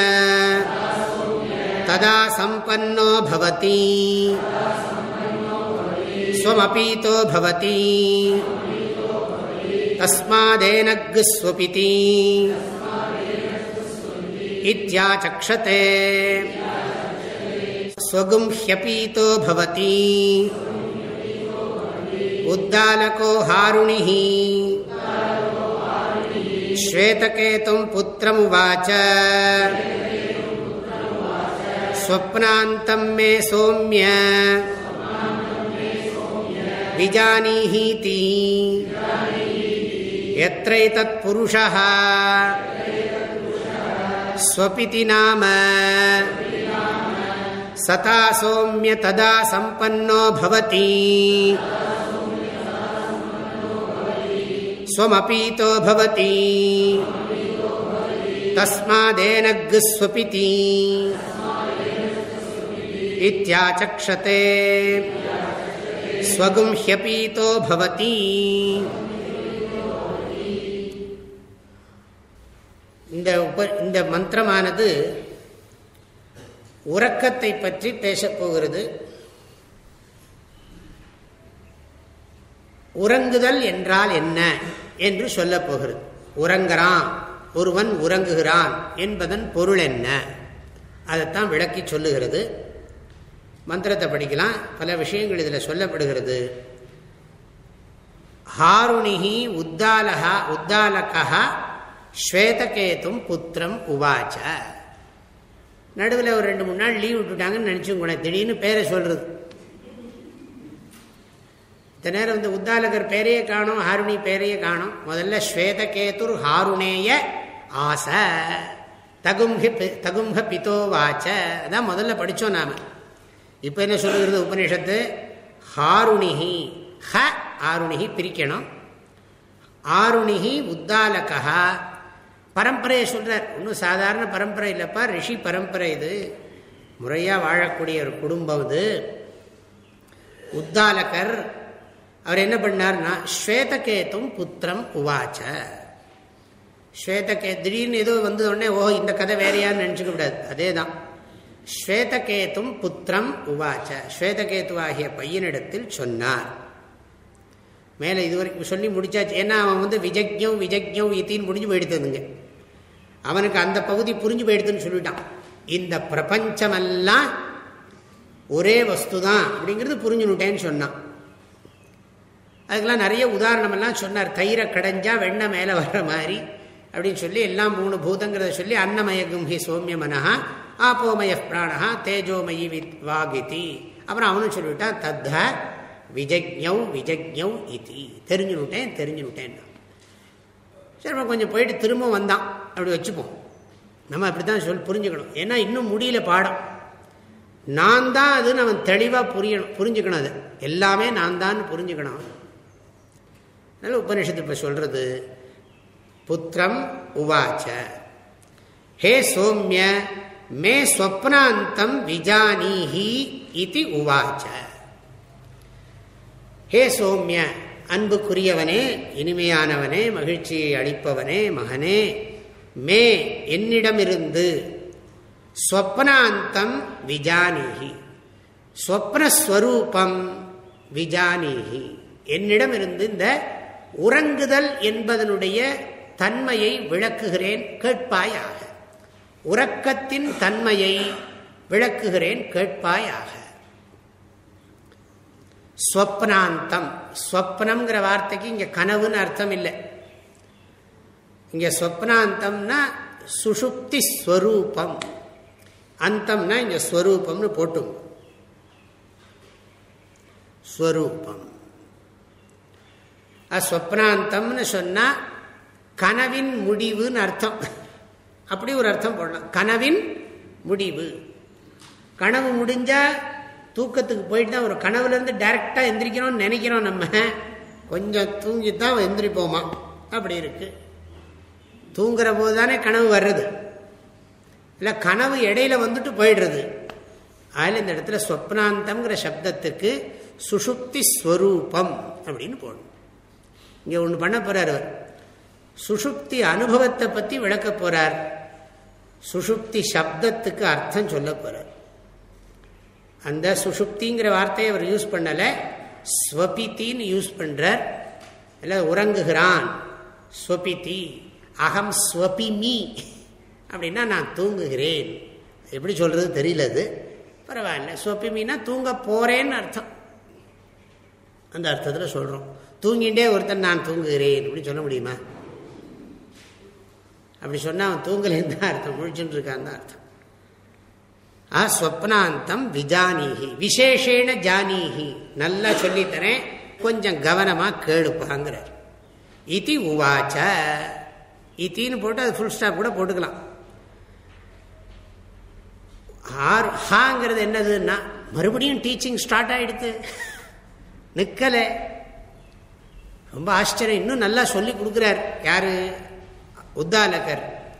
Speaker 1: तदा सम्पन्नो भवति। स्वमपीतो भवति। तस्मादेनग्स्वपिति इत्याचक्षते। स्वगुंह्यपीतो भवति। उद्दालको हारुणिः। श्वेतकेतुम् पुत्रमुवाच। स्वप्नान्तम् मे सौम्य। विजानीहीति। यत्रैतत्पुरुषः स्वपिति नाम। சதா சோமிய ததா சம்பன்னோ பவதி ஸ்வமபீதோ பவதி தஸ்மாதேனகுஸ்வபிதி இத்தியாச்சக்ஷதே ஸ்வகும் ஹியபீதோ பவதி இந்த உப இந்த மந்திரமானது உறக்கத்தை பற்றி பேசப்போகிறது உறங்குதல் என்றால் என்ன என்று சொல்லப் போகிறது. உறங்குறான் ஒருவன் உறங்குகிறான் என்பதன் பொருள் என்ன? அதைத்தான் விளக்கி சொல்லுகிறது. மந்திரத்தை படிக்கலாம். பல விஷயங்கள் இதில் சொல்லப்படுகிறது. ஹாருணிஹி உத்தாலகா உத்தாலகா ஸ்வேதகேதும் புத்திரம் உவாச்ச. நடுவில் ஒரு ரெண்டு மூணு நாள் லீவ் விட்டுட்டாங்கன்னு நினச்சுங்க திடீர்னு பேரை சொல்கிறது இந்த நேரம் வந்து உத்தாலகர் பேரையே காணும் ஹாருணி பேரையே காணும். முதல்ல ஸ்வேதகேதுர் ஹாருணேய ஆச. தகும்ஹி தகும்ஹ பிதோ வாச்ச. அதான் முதல்ல படித்தோம் நாம். இப்போ என்ன சொல்லுகிறது உபனிஷத்து ஹாருணிஹி ஹ ஆருணிஹி பிரிக்கணும். ஆருணிஹி உத்தாலகா பரம்பரையை சொல்கிறார் ஒன்றும் சாதாரண பரம்பரை இல்லைப்பா. ரிஷி பரம்பரை இது. முறையாக வாழக்கூடிய ஒரு குடும்பம் இது. உத்தாலகர் அவர் என்ன பண்ணார்னா ஸ்வேதகேத்தும் புத்திரம் உவாச்ச. ஸ்வேதகே திடீர்னு ஏதோ வந்து உடனே ஓ இந்த கதை வேறையான்னு நினச்சிக்க கூடாது. அதே தான் ஸ்வேதகேத்தும் புத்திரம் உவாச்ச. ஸ்வேதகேத்துவாகிய பையனிடத்தில் சொன்னார். மேலே இதுவரைக்கும் சொல்லி முடிச்சாச்சு. ஏன்னா அவன் வந்து விஜக்யம் விஜக்யம் இத்தின்னு முடிஞ்சு போயிடுத்ததுங்க அவனுக்கு அந்த பகுதி புரிஞ்சு போயிடுதுன்னு சொல்லிட்டான். இந்த பிரபஞ்சமெல்லாம் ஒரே வஸ்து தான் அப்படிங்கிறது புரிஞ்சுனுட்டேன்னு சொன்னான். அதுக்கெல்லாம் நிறைய உதாரணமெல்லாம் சொன்னார். தயிரை கடைஞ்சா வெண்ணெய் மேலே வர்ற மாதிரி அப்படின்னு சொல்லி எல்லாம் மூணு பூதங்கிறத சொல்லி அன்னமய கும்பி சோமிய மனஹா ஆப்போமய பிராணஹா தேஜோமயி வித் வாகிதி. அப்புறம் அவனும் சொல்லிவிட்டான் தத்த விஜக்ஞவ் விஜக்ஞவ் இதி. தெரிஞ்சுனுட்டேன் தெரிஞ்சுனுட்டேன். சரி கொஞ்சம் போயிட்டு திரும்ப வந்தான். அப்படி வச்சுப்போம். நம்ம அப்படி தான் சொல் புரிஞ்சுக்கணும். ஏன்னா இன்னும் முடியல பாடம். நான் தான் அது நம்ம தெளிவாக புரியணும் புரிஞ்சுக்கணும் அது. எல்லாமே நான் தான் புரிஞ்சுக்கணும். அதனால் உபநிஷத்து இப்போ சொல்கிறது புத்திரம் உவாச்ச. ஹே சோமிய மே ஸ்வப்னாந்தம் விஜானீஹி இது உவாச்ச. ஹே சோமிய அன்புக்குரியவனே இனிமையானவனே மகிழ்ச்சியை அளிப்பவனே மகனே மே என்னிடமிருந்து ஸ்வப்னாந்தம் விஜானீகி ஸ்வப்னஸ்வரூபம் விஜானீகி என்னிடமிருந்து இந்த உறங்குதல் என்பதனுடைய தன்மையை விளக்குகிறேன் கேட்பாயாக. உறக்கத்தின் தன்மையை விளக்குகிறேன் கேட்பாயாக. ஸ்வப்னாந்தம். ஸ்வப்னம்ங்கிற வார்த்தைக்கு இங்கே கனவுன்னு அர்த்தம் இல்லை. இங்கே ஸ்வப்னாந்தம்னா சுஷுப்தி ஸ்வரூபம். அந்தம்னா இங்கே ஸ்வரூபம்னு போட்டும் ஸ்வரூபம். ஸ்வப்னாந்தம்னு சொன்னால் கனவின் முடிவுன்னு அர்த்தம். அப்படி ஒரு அர்த்தம் போடலாம். கனவின் முடிவு. கனவு முடிஞ்சால் தூக்கத்துக்கு போயிட்டு தான் ஒரு கனவுலேருந்து டைரெக்டாக எந்திரிக்கிறோம்னு நினைக்கிறோம் நம்ம. கொஞ்சம் தூங்கி தான் எந்திரிப்போமா? அப்படி இருக்குது தூங்குற போது தானே கனவு வர்றது. இல்லை கனவு இடையில வந்துட்டு போயிடுறது. அதில் இந்த இடத்துல ஸ்வப்னாந்தம்ங்கிற சப்தத்துக்கு சுஷுப்தி ஸ்வரூபம் அப்படின்னு போடணும் இங்கே ஒன்று பண்ண போகிறார் அவர். சுஷுப்தி அனுபவத்தை பற்றி விளக்க போகிறார் சுஷுப்தி சப்தத்துக்கு அர்த்தம் சொல்ல போகிறார் அந்த சுஷுப்திங்கிற வார்த்தையை அவர் யூஸ் பண்ணலை. ஸ்வபித்தின்னு யூஸ் பண்ணுறார் இல்லை உறங்குகிறான். ஸ்வபித்தி. அகம் ஸ்வபிமி. அப்படின்னா நான் தூங்குகிறேன். எப்படி சொல்கிறது தெரியல அது. பரவாயில்ல. ஸ்வபிமின்னா தூங்க போகிறேன்னு அர்த்தம். அந்த அர்த்தத்தில் சொல்கிறோம் தூங்கிட்டே ஒருத்தன் நான் தூங்குகிறேன். அப்படின்னு சொல்ல முடியுமா? அப்படி சொன்னால் அவன் தூங்கலேன்னு தான் அர்த்தம். முழிச்சுட்டு இருக்கான்னு தான் அர்த்தம். ஸ்வப்னாந்தம் விஜானீஹி. விசேஷேன ஜானீஹி. நல்லா சொல்லித்தரேன். கொஞ்சம் கவனமாக கேளுப்பாங்கிறார் இதி உவாச்ச. இத்தின்னு போட்டு அது ஃபுல் ஸ்டாப் கூட போட்டுக்கலாம். ஆர் ஹாங்கிறது என்னதுன்னா மறுபடியும் டீச்சிங் ஸ்டார்ட் ஆகிடுது நிற்கலை ரொம்ப ஆச்சரியம். இன்னும் நல்லா சொல்லி கொடுக்குறார். யாரு? உத்தாலகர்.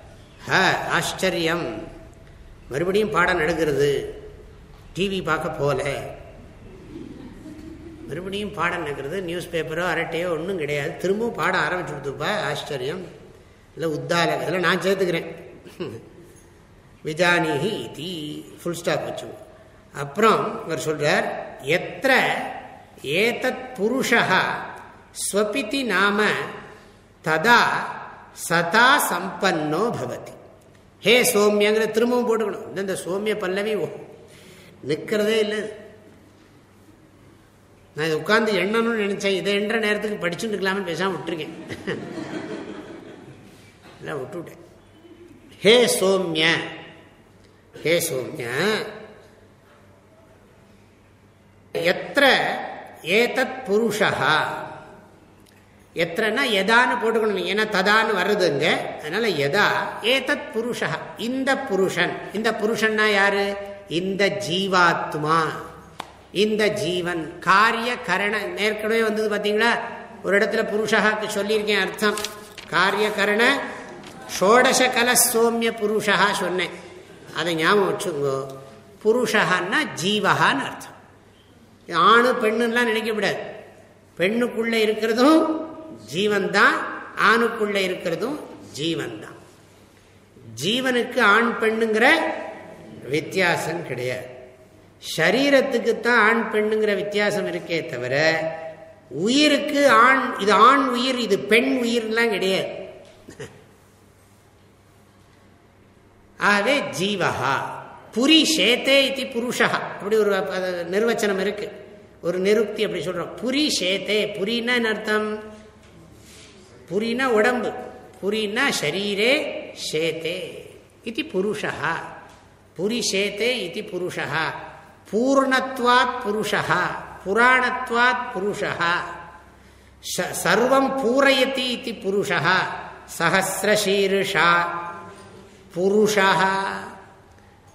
Speaker 1: ஹ ஆச்சரியம். மறுபடியும் பாடம் நடக்கிறது. டிவி பார்க்க போல. மறுபடியும் பாடம் நடக்கிறது. நியூஸ் பேப்பரோ அரட்டையோ ஒன்றும் கிடையாது. திரும்பவும் பாடம் ஆரம்பிச்சு கொடுத்துப்பா ஆச்சரியம். இல்லை உத்தால. இதெல்லாம் நான் சேர்த்துக்கிறேன். விஜானிஹி தி. ஃபுல் ஸ்டாப் வச்சு அப்புறம் இவர் சொல்றார் எத்த ஏதத் புருஷா ஸ்வபிதி நாம ததா சதா சம்பன்னோ பவதி. ஹே சோமியங்கிற திரும்பவும் போட்டுக்கணும். இந்த சோமிய பல்லவி நிற்கிறதே இல்லை நான் இதை உட்காந்து எண்ணணும்னு நினைச்சேன். இதை என்ற நேரத்துக்கு படிச்சுட்டு இருக்கலாம்னு பேசாமல் விட்டுருக்கேன். இல்லை விட்டுவிட்டேன். ஹே சோம்ய ஹே சோம்ய எத்த ஏதத் புருஷா எத்தனா எதான்னு போட்டுக்கணும். ஏன்னா ததான்னு வருதுங்க அதனால எதா? ஏதத் புருஷா இந்த புருஷன். இந்த புருஷன்னா யாரு? இந்த ஜீவாத்மா. இந்த ஜீவன். காரிய கரண. ஏற்கனவே வந்தது பார்த்தீங்களா ஒரு இடத்துல புருஷாக்கு சொல்லியிருக்கேன் அர்த்தம். காரிய கரண ஷோடச கல சோமிய புருஷா சொன்னேன். அதை ஞாபகம் வச்சுங்கோ புருஷகான்னா ஜீவகான்னு அர்த்தம். ஆணு பெண்ணுலாம் நினைக்க விடாது பெண்ணுக்குள்ளே இருக்கிறதும் ஜீவன் தான் ஆணுக்குள்ள இருக்கிறதும் ஜீவன் தான் ஜீவனுக்கு ஆண் பெண்ணுங்கிற வித்தியாசம் கிடையாது. சரீரத்துக்கு தான் ஆண் பெண்ணுங்கிற வித்தியாசம் இருக்கே தவிர உயிருக்கு ஆண் இது ஆண் உயிர் இது பெண் உயிர்லாம் கிடையாது. ஆகவே ஜீவகா புரி ஷேத்தே இது புருஷா அப்படி ஒரு நிர்வச்சனம் இருக்கு. ஒரு நிருக்தி அப்படி சொல்றோம். புரி ஷேத்தே புரின்னா அர்த்தம்? புரினா உடம்பு புரினா ஷரீரே ஷேத்தே இது புருஷா புரி ஷேத்தே இது புருஷா பூர்ணத்வாத் புருஷா புராணத்வாத் புருஷா சர்வம் பூரயதி இது புருஷா சஹசிரசீருஷா. புருஷா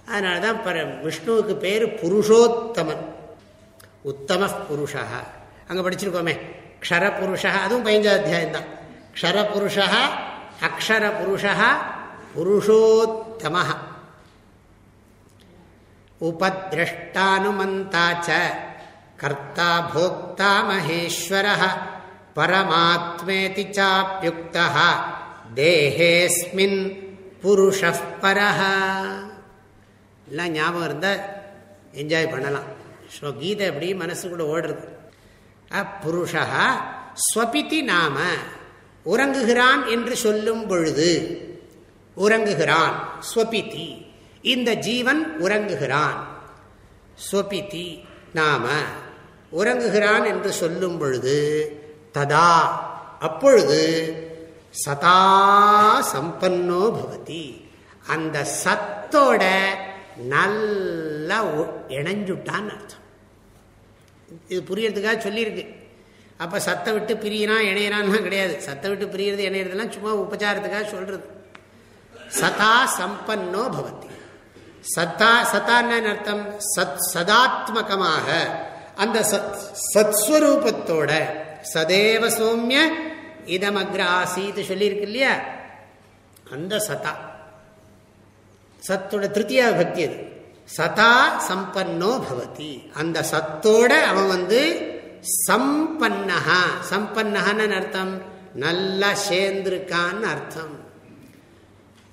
Speaker 1: அதனால தான் பர விஷ்ணுவுக்கு பேர் புருஷோத்தமன். உத்தம புருஷா அங்கே படிச்சிருக்கோமே. க்ஷர புருஷா அதுவும் பதினஞ்சாவது அத்தியாயம் தான் க்ஷரபுருஷா அக்ஷரபுருஷா புருஷோத்தம உபதிரஷ்டானுமந்தாச்ச கர்த்தா போக்தா மகேஸ்வர பரமாத்மேதி சாப்யுக்தா தேஹேஸ்மின் புருஷப்பரஹ எல்லாம் ஞாபகம் இருந்தால் என்ஜாய் பண்ணலாம். ஸோ கீதை எப்படி மனசுக்குள்ளே ஓடுறது. புருஷா ஸ்வபிதி நாம உறங்குகிறான் என்று சொல்லும் பொழுது உறங்குகிறான் ஸ்வபிதி. இந்த ஜீவன் உறங்குகிறான். ஸ்வபிதி நாம உறங்குகிறான் என்று சொல்லும் பொழுது ததா அப்பொழுது சதா சம்பன்னோ பவதி. அந்த சத்தோட நல்லா இணைஞ்சுட்டான்னு அர்த்தம். இது புரியறதுக்காக சொல்லியிருக்கு. அப்போ சத்தை விட்டு பிரியனா இணையறான்னா கிடையாது. சத்தை விட்டு பிரியறது இணையறதுலாம் சும்மா உபச்சாரத்துக்காக சொல்றது. சதா சம்பன்னோ பவதி. சத்தா சத்தான்னு அர்த்தம்? சத் சதாத்மகமாக. அந்த சத் சத்ஸ்வரூபத்தோட சதேவ சௌமிய இதமக்ர ஆசீத் சொல்லியிருக்கு இல்லையா? அந்த சதா. சத்தோட திருத்தியா பக்தி அது. சதா சம்பன்னோ பவதி. அந்த சத்தோட அவன் வந்து சம்பன்னஹா. சம்பன்னஹான்னு அர்த்தம்? நல்லா சேர்ந்திருக்கான்னு அர்த்தம்.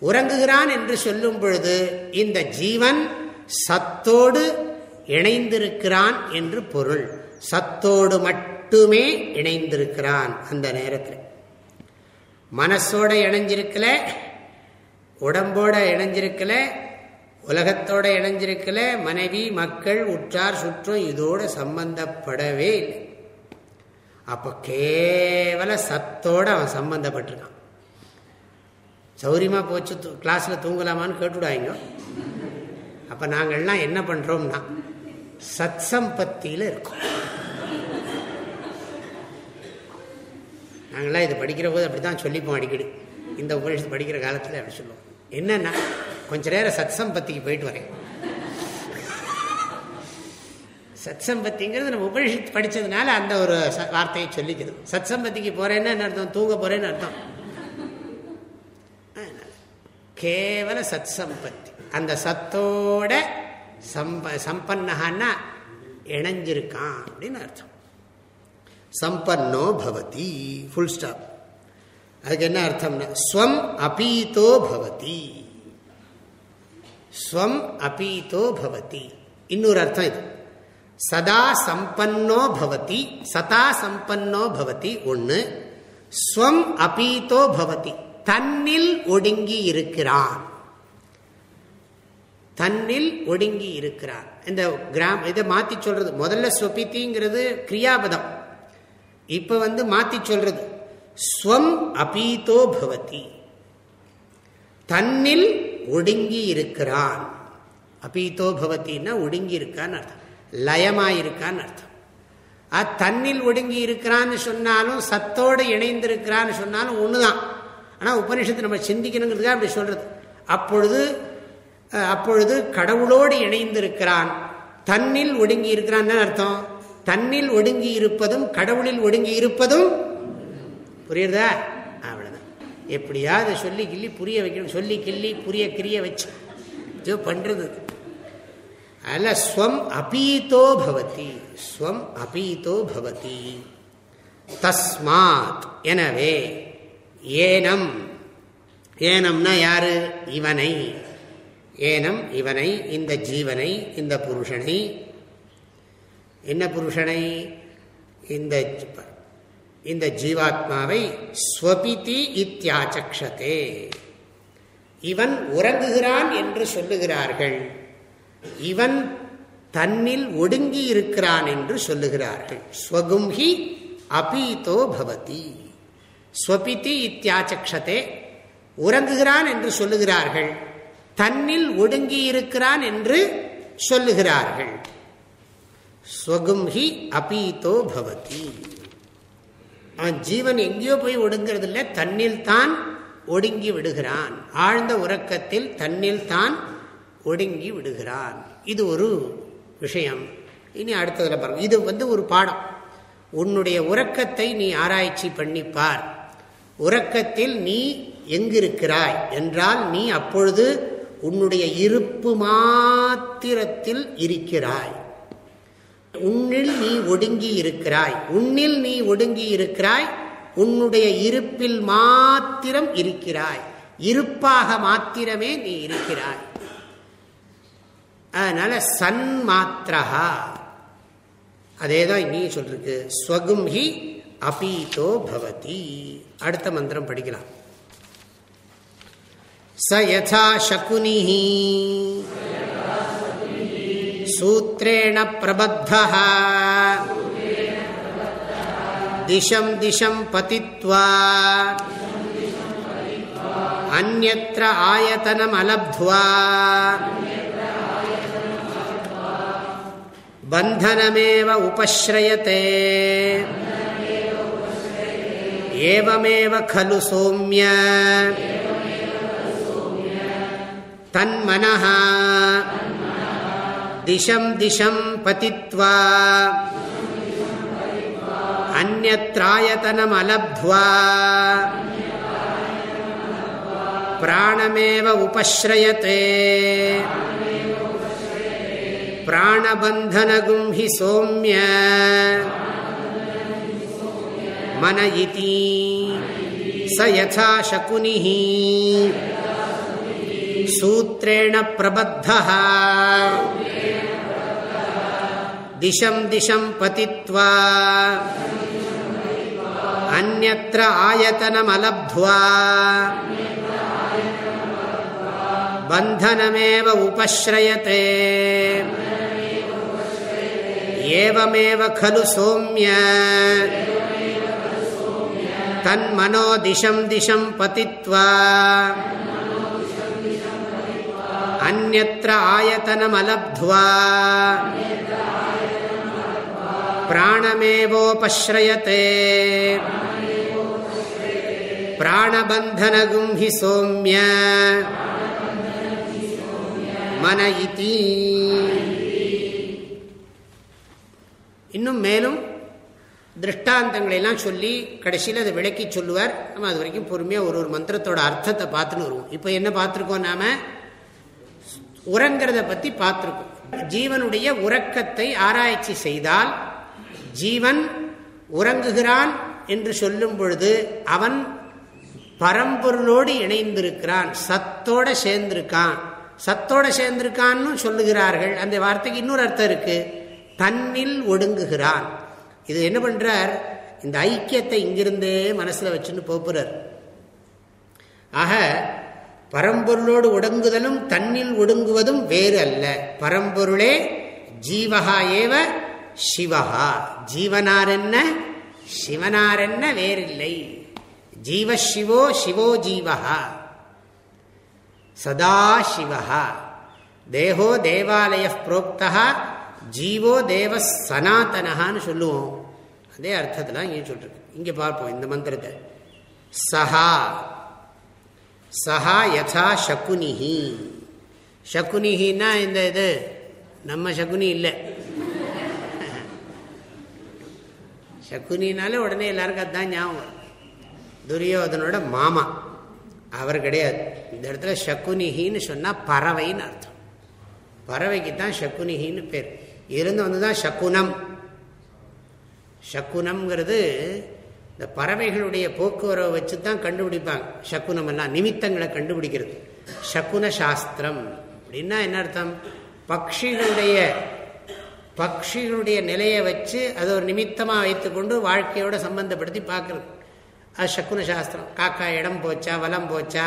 Speaker 1: உறங்குகிறான் என்று சொல்லும் பொழுது இந்த ஜீவன் சத்தோடு இணைந்திருக்கிறான் என்று பொருள். சத்தோடு மட்டுமே இணைந்திருக்கிறான் அந்த நேரத்தில். மனசோட இணைஞ்சிருக்கல உடம்போட இணைஞ்சிருக்கல உலகத்தோட இணைஞ்சிருக்கல மனைவி மக்கள் உற்றார் சுற்றம் இதோட சம்பந்தப்படவே இல்லை. அப்போ கேவல சத்தோட அவன் சம்பந்தப்பட்டிருக்கான். சௌரியமாக போச்சு கிளாஸில் தூங்கலாமான்னு கேட்டுவிடாங்க அப்போ நாங்கள்லாம் என்ன பண்ணுறோம்னா சத் சம்பத்தியில் இருக்கோம். நாங்கள்லாம் இதை படிக்கிற போது அப்படி தான் சொல்லிப்போம் அடிக்கடி. இந்த உபநிஷத்து படிக்கிற காலத்தில் அப்படி சொல்லுவோம். என்னன்னா கொஞ்ச நேரம் சத் சம்பத்திக்கு போயிட்டு வரேன். சத் சம்பத்திங்கிறது நம்ம உபனிஷத்து படித்ததுனால அந்த ஒரு வார்த்தையை சொல்லிக்குது. சத் சம்பத்திக்கு என்ன அர்த்தம்? தூங்க போகிறேன்னு அர்த்தம். கேவல சத் சம்பத்தி அந்த சத்தோட சம்ப சம்பன்னகான்னா இணைஞ்சிருக்கான் அப்படின்னு அர்த்தம். சம்பன்னோ பவதி ஃபுல் ஸ்டாப் அதுக்கு என்ன அர்த்தம்னா ஸ்வம் அபீதோ பவதி. ஸ்வம் அபீதோ பவதி. இன்னொரு அர்த்தம் இது. சதா சம்பன்னோ பவதி சதா சம்பன்னோ பவதி ஒன்று ஸ்வம் அபீதோ பவதி. தன்னில் ஒடுங்கி இருக்கிறான். தன்னில் ஒடுங்கி இருக்கிறான். இந்த கிராம் இதை மாத்தி சொல்றது முதல்ல ஸ்வபித்திங்கிறது கிரியாபதம். இப்ப வந்து மாத்தி சொல்றது ஸ்வம் அபீதோ பவதி. தன்னில் ஒடுங்கி இருக்கிறான் அபீதோ பவத்தின்னா ஒடுங்கி இருக்கான்னு அர்த்தம். லயமாயிருக்கான்னு அர்த்தம். தன்னில் ஒடுங்கி இருக்கிறான்னு சொன்னாலும் சத்தோடு இணைந்திருக்கிறான்னு சொன்னாலும் ஒண்ணுதான். ஆனா உபனிஷத்து நம்ம சிந்திக்கணுங்கிறதுக்காக அப்படி சொல்றது. அப்பொழுது அப்பொழுது கடவுளோடு இணைந்திருக்கிறான். தன்னில் ஒடுங்கி இருக்கிறான் அர்த்தம்? தன்னில் ஒடுங்கி இருப்பதும் கடவுளில் ஒடுங்கி இருப்பதும் புரியுறதா? எப்படியாவது சொல்லி கிள்ளி புரிய வைக்கணும். சொல்லி கிள்ளி புரிய கிரிய வச்சு. இது பண்றது. அல்ல ஸ்வம் அபீதோ பவதி. ஸ்வம் அபீதோ பவதி. தஸ்மாத். எனவே ஏனம். ஏனம்னா யாரு? இவனை. ஏனம் இவனை இந்த ஜீவனை இந்த புருஷனை. என்ன புருஷனை? இந்த இந்த ஜீவாத்மாவை ஸ்வபிதி இத்தியாச்சக்ஷதே. இவன் உறங்குகிறான் என்று சொல்லுகிறார்கள். இவன் தன்னில் ஒடுங்கி இருக்கிறான் என்று சொல்லுகிறார்கள். ஸ்வகும்ஹி அபீதோ பவதி. ஸ்வபிதி இத்தியாச்சக்ஷதே உறங்குகிறான் என்று சொல்லுகிறார்கள். தன்னில் ஒடுங்கி இருக்கிறான் என்று சொல்லுகிறார்கள். ஸ்வகும்ஹி அபீதோ பவதி. அவன் ஜீவன் எங்கேயோ போய் ஒடுங்கிறது இல்லை தன்னில் தான் ஒடுங்கி விடுகிறான். ஆழ்ந்த உறக்கத்தில் தன்னில் தான் ஒடுங்கி விடுகிறான். இது ஒரு விஷயம். இனி அடுத்ததில் பாருங்க. இது வந்து ஒரு பாடம். உன்னுடைய உறக்கத்தை நீ ஆராய்ச்சி பண்ணிப்பார் உறக்கத்தில் நீ எங்கிருக்கிறாய் என்றால் நீ அப்பொழுது உன்னுடைய இருப்பு மாத்திரத்தில் இருக்கிறாய். உன்னில் நீ ஒடுங்கி இருக்கிறாய் உன்னில் நீ ஒடுங்கி இருக்கிறாய் உன்னுடைய இருப்பில் மாத்திரம் இருக்கிறாய். இருப்பாக மாத்திரமே நீ இருக்கிறாய். அதனால சன் மாத்திரா அதே தான் இங்கேயும் சொல்லிருக்கு ஸ்வகும் ஹி அபீதோ பவதி. அடுத்த மந்திரம் படிக்கலாம். ச யதா சகுனி सूत्रेण प्रबद्धः। दिशं दिशं पतित्वा। अन्यत्र आयतनमलब्ध्वा। बन्धनमेव उपश्रयते। एवमेव खलु सौम्य। तन्मनः। दिशं दिशं पतित्वा। अन्यत्रायतनमलब्ध्वा। प्राणमेव उपश्रयते। प्राणबन्धनगुं हि सौम्य। मन इति। स यथा शकुनिः। सूत्रेण प्रबद्धः। दिशं दिशं पतित्वा। अन्यत्र आयतनमलब्ध्वा। बन्धनमेव उपश्रयते। एवमेव खलु सौम्य। तन्मनो दिशं दिशं पतित्वा। अन्यत्र आयतनमलब्ध्वा। प्राणमेवोपश्रयते प्राणबन्धनगुं हि सौम्य मन इति இன்னும் மேலும் திருஷ்டாந்தங்களை எல்லாம் சொல்லி கடைசியில் அதை விளக்கி சொல்லுவார் நம்ம அது வரைக்கும் பொறுமையாக ஒரு ஒரு மந்திரத்தோட அர்த்தத்தை பார்த்துன்னு வருவோம் இப்போ என்ன பார்த்துருக்கோம் நாம உறங்கிறத பற்றி பார்த்துருக்கோம் ஜீவனுடைய உறக்கத்தை ஆராய்ச்சி செய்தால் ஜீவன் உறங்குகிறான் என்று சொல்லும் பொழுது அவன் பரம்பொருளோடு இணைந்திருக்கிறான் சத்தோட சேர்ந்திருக்கான். சத்தோட சேர்ந்திருக்கான்னு சொல்லுகிறார்கள். அந்த வார்த்தைக்கு இன்னொரு அர்த்தம் இருக்கு. தன்னில் ஒடுங்குகிறான். இது என்ன பண்றார்? இந்த ஐக்கியத்தை இங்கிருந்தே மனசுல வச்சுன்னு போப்புறார். ஆக பரம்பொருளோடு ஒடுங்குதலும் தன்னில் ஒடுங்குவதும் வேறு அல்ல. பரம்பொருளே ஜீவகா ஏவ சிவஹா ஜீவனார் என்ன சிவனார் என்ன வேறில்லை. ஜீவசிவோ சிவோ ஜீவகா சதா சிவா. தேகோ தேவாலய புரோக்தா. ஜீவோ தேவ சனாத்தனஹான்னு சொல்லுவோம். அதே அர்த்தத்தில் இங்கே சொல்றது இங்கே பார்ப்போம் இந்த மந்திரத்தை. சஹா. சஹா யதா சகுனிஹி. சகுனிஹின்னா இந்த இது. நம்ம சகுனி இல்லை. சகுனினாலே உடனே எல்லாருக்கும் அதுதான் ஞாபகம் துரியோதனோட மாமா. அவர் கிடையாது. இந்த இடத்துல சகுனிகின்னு சொன்னால் பறவைன்னு அர்த்தம். பறவைக்கு தான் சகுனிகின்னு பேர். இருந்து வந்து தான் சகுனம். சக்குனம்ங்கிறது இந்த பறவைகளுடைய போக்குவரவை வச்சு தான் கண்டுபிடிப்பாங்க. சக்குனம் எல்லாம் நிமித்தங்களை கண்டுபிடிக்கிறது. சக்குன சாஸ்திரம் அப்படின்னா என்ன அர்த்தம்? பக்ஷிகளுடைய பக்ஷிகளுடைய நிலையை வச்சு அதை ஒரு நிமித்தமாக வைத்துக்கொண்டு வாழ்க்கையோட சம்பந்தப்படுத்தி பார்க்குறது. அது சக்குன சாஸ்திரம். காக்கா இடம் போச்சா வலம் போச்சா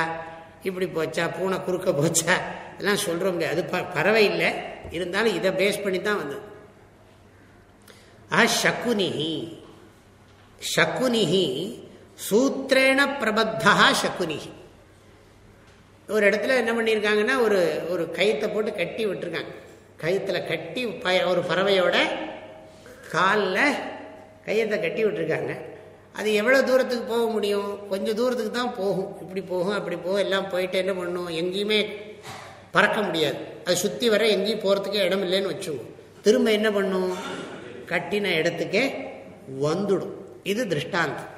Speaker 1: இப்படி போச்சா பூனை குறுக்க போச்சா இதெல்லாம் சொல்கிற முடியாது. அது பறவை இல்லை. இருந்தாலும் இதை பேஸ் பண்ணி தான் வந்தது. ஆ சக்குனிஹி சக்குனிஹி சூத்திரேண பிரபத்தா சக்குனிஹி ஒரு இடத்துல என்ன பண்ணியிருக்காங்கன்னா ஒரு ஒரு கயிற்றை போட்டு கட்டி விட்டுருக்காங்க. கயிற்றில் கட்டி ஒரு பறவையோட காலில் கையத்தை கட்டி விட்டுருக்காங்க. அது எவ்வளோ தூரத்துக்கு போக முடியும்? கொஞ்சம் தூரத்துக்கு தான் போகும். இப்படி போகும் அப்படி போகும் எல்லாம் போயிட்டு என்ன பண்ணும்? எங்கேயுமே பறக்க முடியாது. அது சுற்றி வர எங்கேயும் போகிறதுக்கே இடம் இல்லைன்னு வச்சுக்கோங்க. திரும்ப என்ன பண்ணும்? கட்டின இடத்துக்கே வந்துடும். இது திருஷ்டாந்தம்.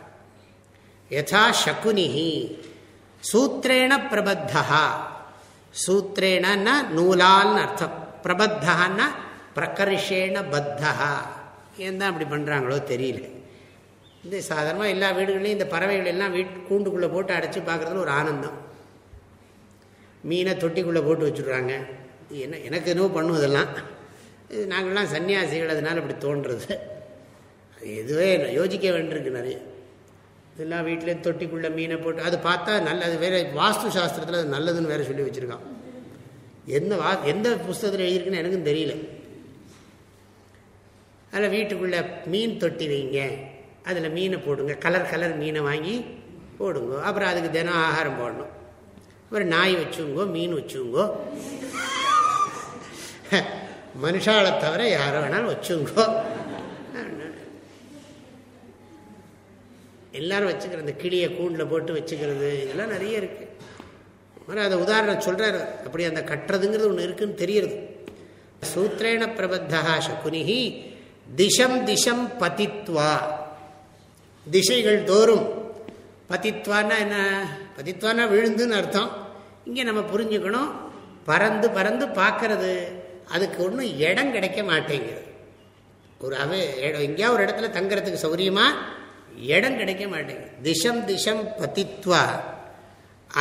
Speaker 1: யதா சகுனிஹி சூத்திரேண பிரபத்தா சூத்திரேனா நூலால்னு அர்த்தம். பிரபத்தகான்னா பிரகர்ஷேண பத்தகா ஏன் தான் அப்படி பண்ணுறாங்களோ தெரியல. இந்த சாதாரணமாக எல்லா வீடுகள்லையும் இந்த பறவைகள் எல்லாம் வீட் கூண்டுக்குள்ளே போட்டு அடைச்சி பார்க்குறதுல ஒரு ஆனந்தம். மீனை தொட்டிக்குள்ளே போட்டு வச்சுடுறாங்க. என்ன எனக்கு என்னவோ பண்ணும் இதெல்லாம். இது நாங்கள்லாம் சன்னியாசிகள் அதனால் இப்படி தோன்றுறது எதுவே யோசிக்க வேண்டியிருக்கு நிறைய. இதெல்லாம் வீட்டிலேயும் தொட்டிக்குள்ளே மீனை போட்டு அது பார்த்தா நல்ல அது வேறு வாஸ்து சாஸ்திரத்தில் அது நல்லதுன்னு வேறு சொல்லி வச்சுருக்கான். எந்த வா எந்த புஸ்தகத்தில் எழுதியிருக்குன்னு எனக்கும் தெரியல. அதில் வீட்டுக்குள்ளே மீன் தொட்டி வைங்க. அதில் மீனை போடுங்க. கலர் கலர் மீனை வாங்கி போடுங்க. அப்புறம் அதுக்கு தினம் ஆகாரம் போடணும். அப்புறம் நாய் வச்சுங்கோ மீன் வச்சுங்கோ. மனுஷாலை தவிர யாரை வேணாலும் வச்சுங்கோ. எல்லாரும் வச்சுக்கிற இந்த கிளியை கூண்டில் போட்டு வச்சுக்கிறது இதெல்லாம் நிறைய இருக்கு. மாதிரி அதை உதாரணம் சொல்கிறார் அப்படி அந்த கட்டுறதுங்கிறது ஒன்று இருக்குன்னு தெரியுது சூத்திரேண பிரபத்தா சகுனிகி திசம் திசம் பதித்வா. திசைகள் தோறும். பதித்வான்னா என்ன? பதித்வானா விழுந்துன்னு அர்த்தம். இங்கே நம்ம புரிஞ்சுக்கணும். பறந்து பறந்து பார்க்கறது. அதுக்கு ஒன்றும் இடம் கிடைக்க மாட்டேங்குது ஒரு அவ எங்கேயா ஒரு இடத்துல தங்குறதுக்கு சௌரியமா இடம் கிடைக்க மாட்டேங்குது. திசம் திசம் பதித்வா.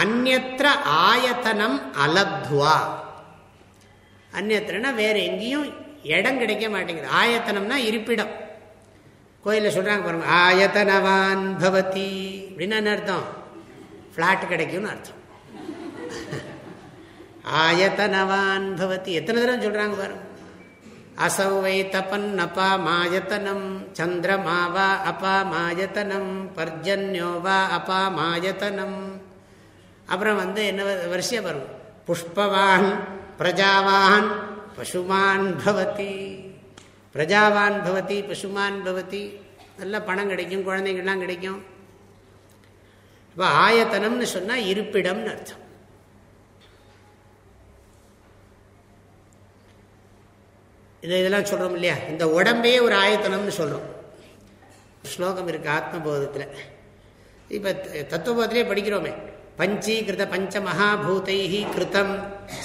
Speaker 1: அந்நத்திர ஆயத்தனம் அலப்துவா. அந்நத்திரனா வேற எங்கேயும் இடம் கிடைக்க மாட்டேங்குது. ஆயத்தனம்னா இருப்பிடம். கோயிலில் சொல்கிறாங்க பாருங்க ஆயத்தனவான் பவதி. அப்படின்னு என்ன அர்த்தம்? ஃப்ளாட் கிடைக்கும்னு அர்த்தம். ஆயத்தனவான் பவதி. எத்தனை தடவை சொல்கிறாங்க பாருங்க அசௌவை தபன் அப்பா மாயத்தனம் சந்திரமாவா அப்பா மாயத்தனம் பர்ஜன்யோவா அப்பா மாயத்தனம். அப்புறம் வந்து என்ன வரிசையா வரும் புஷ்பவான் பிரஜாவான் பசுமான் பவதி. பிரஜாவான் பவதி பசுமான் பவதி. நல்ல பணம் கிடைக்கும் குழந்தைங்கள்லாம் கிடைக்கும். இப்போ ஆயத்தனம்னு சொன்னால் இருப்பிடம்னு அர்த்தம். இதை இதெல்லாம் சொல்கிறோம் இல்லையா? இந்த உடம்பே ஒரு ஆயத்தனம்னு சொல்கிறோம் ஸ்லோகம் இருக்குது ஆத்மபோதத்தில். இப்போ தத்துவபோதத்திலே படிக்கிறோமே. பஞ்சீகிருத பஞ்ச மகாபூதை கிருத்தம்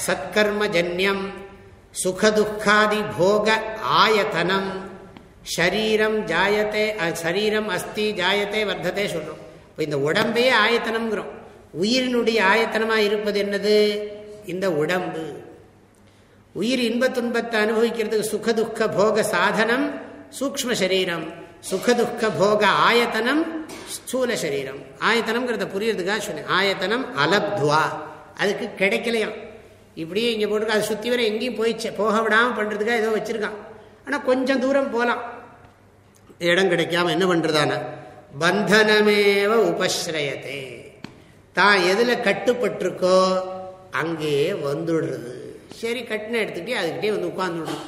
Speaker 1: சத்கர்ம ஜன்யம் சுகதுக்காதி போக ஆயத்தனம். ஷரீரம் ஜாயத்தை சரீரம் அஸ்தி ஜாயத்தை வர்த்தத்தை சொல்கிறோம் இப்போ இந்த உடம்பையே ஆயத்தனம்ங்கிறோம். உயிரினுடைய ஆயத்தனமாக இருப்பது என்னது? இந்த உடம்பு. உயிர் இன்ப துன்பத்தை அனுபவிக்கிறதுக்கு சுகதுக்க போக சாதனம் சூக்ம சரீரம் சுகதுக்க போக ஆயத்தனம் ஸ்தூல சரீரம். ஆயத்தனம்ங்கிறத புரியறதுக்காக சொன்னேன். ஆயத்தனம் அலப்துவா. அதுக்கு கிடைக்கலையாம் இப்படியே இங்கே போட்டுருக்க அதை சுற்றி வர எங்கேயும் போயிடுச்சு. போக விடாமல் பண்ணுறதுக்காக ஏதோ வச்சுருக்கான். ஆனால் கொஞ்சம் தூரம் போகலாம் இடம் கிடைக்காம என்ன பண்ணுறதானா பந்தனமேவ உபஸ்ரயத்தை. தான் எதில் கட்டுப்பட்டிருக்கோ அங்கேயே வந்துடுறது. சரி கட்டின எடுத்துகிட்டே அதுக்கிட்டே வந்து உட்காந்துடணும்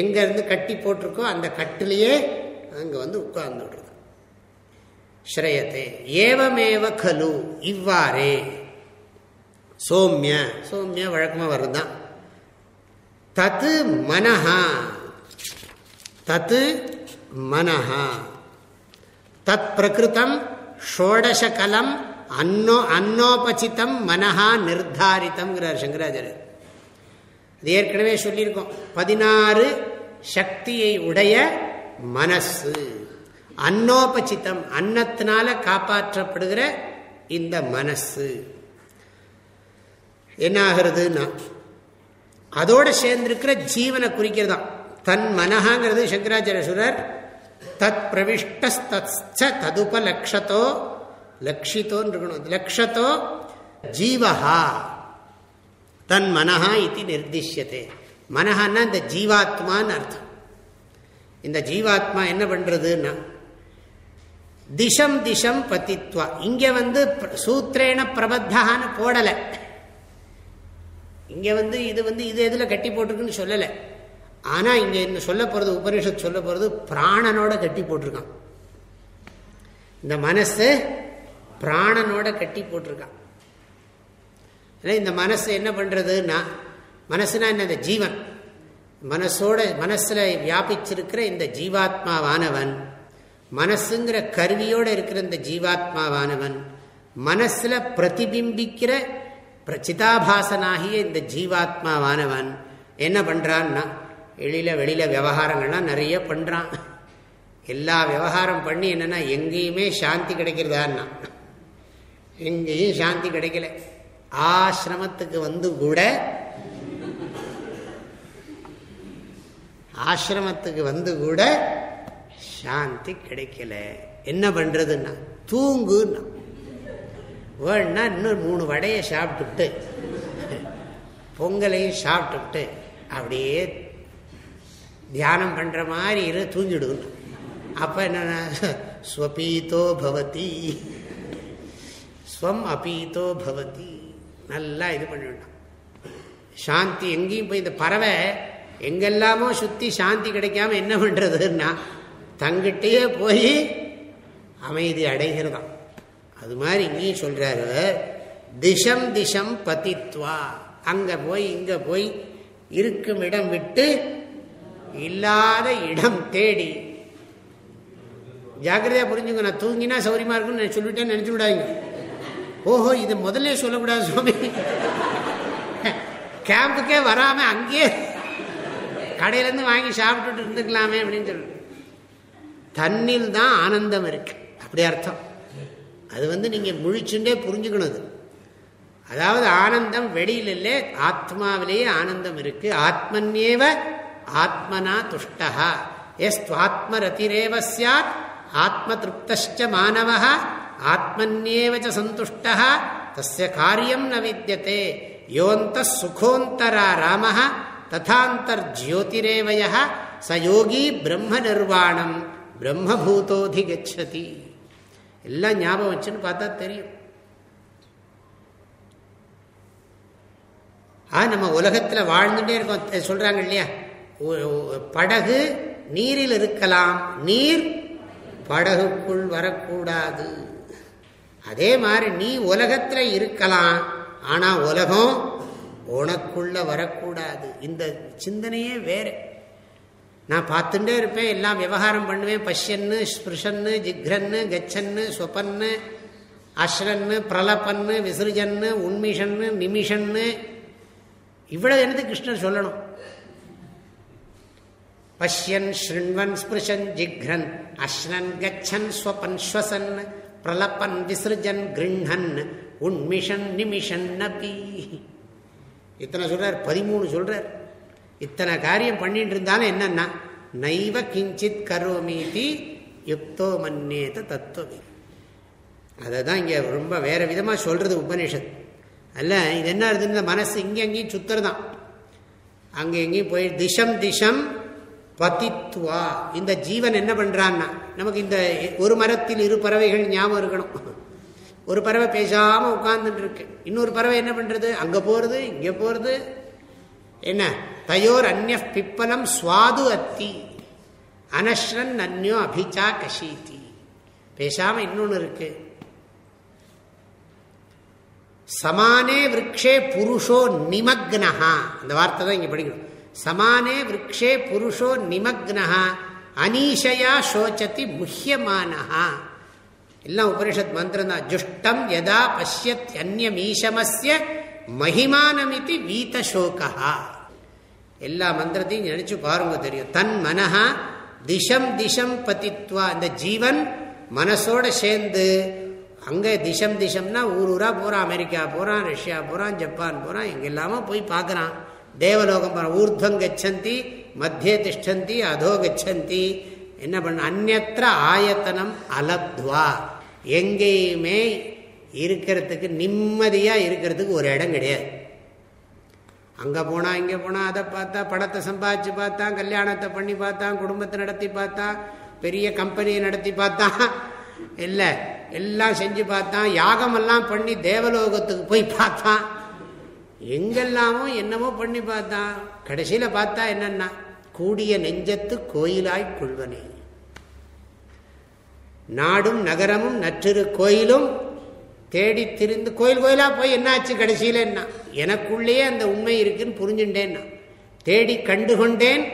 Speaker 1: எங்கேருந்து கட்டி போட்டிருக்கோ அந்த கட்டிலேயே அங்கே வந்து உட்கார்ந்து விடுறது ஸ்ரேயத்தை ஏவமேவ கலு இவ்வாறே. சோம்ய சோம்ய வழக்கமாக வருதான் தத்து மனஹா. தத்து மனஹா. தத் பிரகிருத்தம் ஷோடசகலம் அன்னோ அன்னோபசித்தம் மனஹா நிர்தாரித்தம்ங்கிறார் சங்கராச்சாரியர் அது ஏற்கனவே சொல்லியிருக்கோம். பதினாறு சக்தியை உடைய மனசு. அன்னோபசித்தம் அன்னத்தினால காப்பாற்றப்படுகிற இந்த மனசு. என்ன ஆகிறதுனா அதோட சேர்ந்திருக்கிற ஜீவனை குறிக்கிறதாம் தன் மனஹாங்கிறது சங்கராச்சாரியர் தத் பிரவிஷ்ட ததுபலக்ஷத்தோ லக்ஷித்தோன்னு இருக்கணும் லக்ஷத்தோ ஜீவஹா. தன் மனஹா இது நிர்திஷ்யத்தை மனஹான்னா இந்த ஜீவாத்மான்னு அர்த்தம். இந்த ஜீவாத்மா என்ன பண்றதுன்னா திசம் திசம் பத்தித்வா இங்க வந்து சூத்திரேன பிரபத்தான்னு போடலை. இங்க வந்து இது வந்து இது எதுல கட்டி போட்டிருக்குன்னு சொல்லலை. ஆனா இங்க என்ன சொல்ல போறது உபனிஷத் சொல்ல போறது பிராணனோட கட்டி போட்டிருக்கான். இந்த மனசு பிராணனோட கட்டி போட்டிருக்கான். இந்த மனசு என்ன பண்றதுன்னா மனசுனா என்ன இந்த ஜீவன். மனசோட மனசில் வியாபிச்சிருக்கிற இந்த ஜீவாத்மாவானவன் மனசுங்கிற கருவியோடு இருக்கிற இந்த ஜீவாத்மாவானவன் மனசில் பிரதிபிம்பிக்கிற பிரச்சிதாபாசனாகிய இந்த ஜீவாத்மாவானவன் என்ன பண்ணுறான்னா வெளியில வெளியில விவகாரங்கள்லாம் நிறைய பண்ணுறான் எல்லா விவகாரம் பண்ணி என்னென்னா எங்கேயுமே சாந்தி கிடைக்கிறதான்னா எங்கேயும் சாந்தி கிடைக்கல. ஆசிரமத்துக்கு வந்து கூட ஆசிரமத்துக்கு வந்து கூட சாந்தி கிடைக்கல. என்ன பண்றதுன்னா தூங்குன்னா. வேணா இன்னும் மூணு வடையை சாப்பிட்டுட்டு பொங்கலையும் சாப்பிட்டுட்டு அப்படியே தியானம் பண்ற மாதிரி இரு தூங்கிடுன்னு அப்ப என்ன ஸ்வபீதோ பவதி. ஸ்வம் அபீதோ பவதி. நல்லா இது பண்ணிவிட்டான் சாந்தி எங்கேயும் போய் இந்த பறவை எங்கெல்லாமோ சுத்தி சாந்தி கிடைக்காம என்ன பண்றதுன்னா தங்கிட்டே போய் அமைதி அடைகிறதாம். அது மாதிரி இங்கேயும் சொல்றாரு திசம் திசம் பதித்வா. அங்க போய் இங்க போய் இருக்கும் இடம் விட்டு இல்லாத இடம் தேடி. ஜாக்கிரதையாக புரிஞ்சுங்க நான் தூங்கினா சௌரியமா இருக்கும்னு சொல்லிட்டேன்னு நினைச்சு விடாங்க ஓஹோ இது முதல்ல சொல்லக்கூடாது சுவாமி. கேம்புக்கே வராம அங்கேயே கடையிலேருந்து வாங்கி சாப்பிட்டுட்டு இருந்துக்கலாமே அப்படின்னு சொல்லு தண்ணில் தான் ஆனந்தம் இருக்கு. அப்படி அர்த்தம். அது வந்து நீங்க முழிச்சுட்டே புரிஞ்சுக்கணும் அது. அதாவது ஆனந்தம் வெளியில இல்லை ஆத்மாவிலேயே ஆனந்தம் இருக்கு. ஆத்மன்யேவ ஆத்மனா துஷ்டா எஸ் ரதிரேவ சாத் ஆத்ம திருப்தச்ச மாணவ ஆத்மன்யேவச்ச சந்துஷ்ட தஸ்ய காரியம் ந வித்தியதே யோந்த சுகோந்தரா ராம ததாந்தர்ஜோதிரேவய ச யோகி பிரம்ம நிர்வாணம் பிரம்மபூதோதி கச்சதி எல்லாம் ஞாபகம் வச்சுன்னு பார்த்தா தெரியும் ஆ நம்ம உலகத்தில் வாழ்ந்துட்டே இருக்கோம் சொல்றாங்க இல்லையா படகு நீரில் இருக்கலாம் நீர் படகுக்குள் வரக்கூடாது அதே மாதிரி நீ உலகத்தில் இருக்கலாம் ஆனால் உலகம் உனக்குள்ள வரக்கூடாது. இந்த சிந்தனையே வேற. நான் பார்த்துட்டே இருப்பேன் எல்லாம் விவகாரம் பண்ணுவேன். பஷ்யன்னு ஸ்பிருஷன்னு ஜிக்ரன்னு கச்சன்னு சொப்பன்னு அஸ்ரன்னு பிரலப்பன்னு விசிருஜன்னு உண்மிஷன்னு நிமிஷன்னு. இவ்வளவு என்னது கிருஷ்ணர் சொல்லணும்? பஷ்யன் ஸ்ருண்வன் ஸ்பிருஷன் ஜிக்ரன் அஸ்ரன் கச்சன் ஸ்வபன் ஸ்வசன் பிரலப்பன் விசிருஜன் கிருண்ணன் உண்மிஷன் நிமிஷன் நபி. இத்தனை சொல்றார் பதிமூணு சொல்றார். இத்தனை காரியம் பண்ணிட்டு இருந்தாலும் என்னன்னா நைவ கிஞ்சித் கரோமீதி யுக்தோ மன்னேத தத்துவம் அதை தான் இங்கே ரொம்ப வேற விதமாக சொல்றது உபநிஷத். அல்ல இது என்ன இருக்குன்னு மனசு இங்கே அங்கேயும் சுத்துறதான். அங்கே எங்கேயும் போய் திசம் திசம் பதித்துவா இந்த ஜீவன் என்ன பண்றான்னா நமக்கு இந்த ஒரு மரத்தில் இரு பறவைகள் ஞாபகம் இருக்கணும். ஒரு பறவை பேசாமல் உட்கார்ந்துட்டு இருக்கு இன்னொரு பறவை என்ன பண்ணுறது அங்கே போகிறது இங்கே போகிறது என்ன? தயோர் அந்நிய பிப்பலம் சுவாது அத்தி. அனஸ்ரன் அந்யோ அபிச்சா கஷீதி. பேசாமல் இன்னொன்று இருக்கு. சமானே விரக்ஷே புருஷோ நிமக்னஹா. அந்த வார்த்தை தான் இங்கே படிக்கணும். சமானே விரக்ஷே புருஷோ நிமக்னஹா. அனீஷையா சோச்சதி முக்கியமானஹா எல்லாம் உபனிஷத் மந்திரம் தான் ஜுஷ்டம் யதா பசியத் அந்நியமீசமஸ்ய மகிமானமிதி வீத எல்லா மந்திரத்தையும் நினைச்சு பாருங்க தெரியும் தன் மனஹா திசம் திசம் பதித்வா அந்த ஜீவன் மனசோட சேர்ந்து அங்கே திசம் திசம்னா ஊர் ஊரா போகிறான் அமெரிக்கா போகிறான் ரஷ்யா போகிறான் ஜப்பான் போகிறான் எங்கெல்லாமோ போய் பார்க்குறான் தேவலோகம் போகிறான் ஊர்துவம் கச்சந்தி மத்திய திஷ்டந்தி அதோ கச்சந்தி என்ன பண்ண அந்நத்திர ஆயத்தனம் அலப்துவா எங்கேயுமே இருக்கிறதுக்கு நிம்மதியாக இருக்கிறதுக்கு ஒரு இடம் கிடையாது. அங்கே போனால் இங்கே போனால் அதை பார்த்தா பணத்தை சம்பாதிச்சு பார்த்தான் கல்யாணத்தை பண்ணி பார்த்தான் குடும்பத்தை நடத்தி பார்த்தான் பெரிய கம்பெனியை நடத்தி பார்த்தான் இல்லை எல்லாம் செஞ்சு பார்த்தான் யாகமெல்லாம் பண்ணி தேவலோகத்துக்கு போய் பார்த்தான் எங்கெல்லாமோ என்னமோ பண்ணி பார்த்தான் கடைசியில் பார்த்தா என்னென்னா கூடிய நெஞ்சத்து கோயிலாய் கொள்வனே. நாடும் நகரமும் நற்றிரு கோயிலும் தேடி திரிந்து கோயில் கோயிலாக போய் என்னாச்சு கடைசியில் என்ன? எனக்குள்ளேயே அந்த உண்மை இருக்குன்னு புரிஞ்சுட்டேன்னா தேடி கண்டுகொண்டேன்.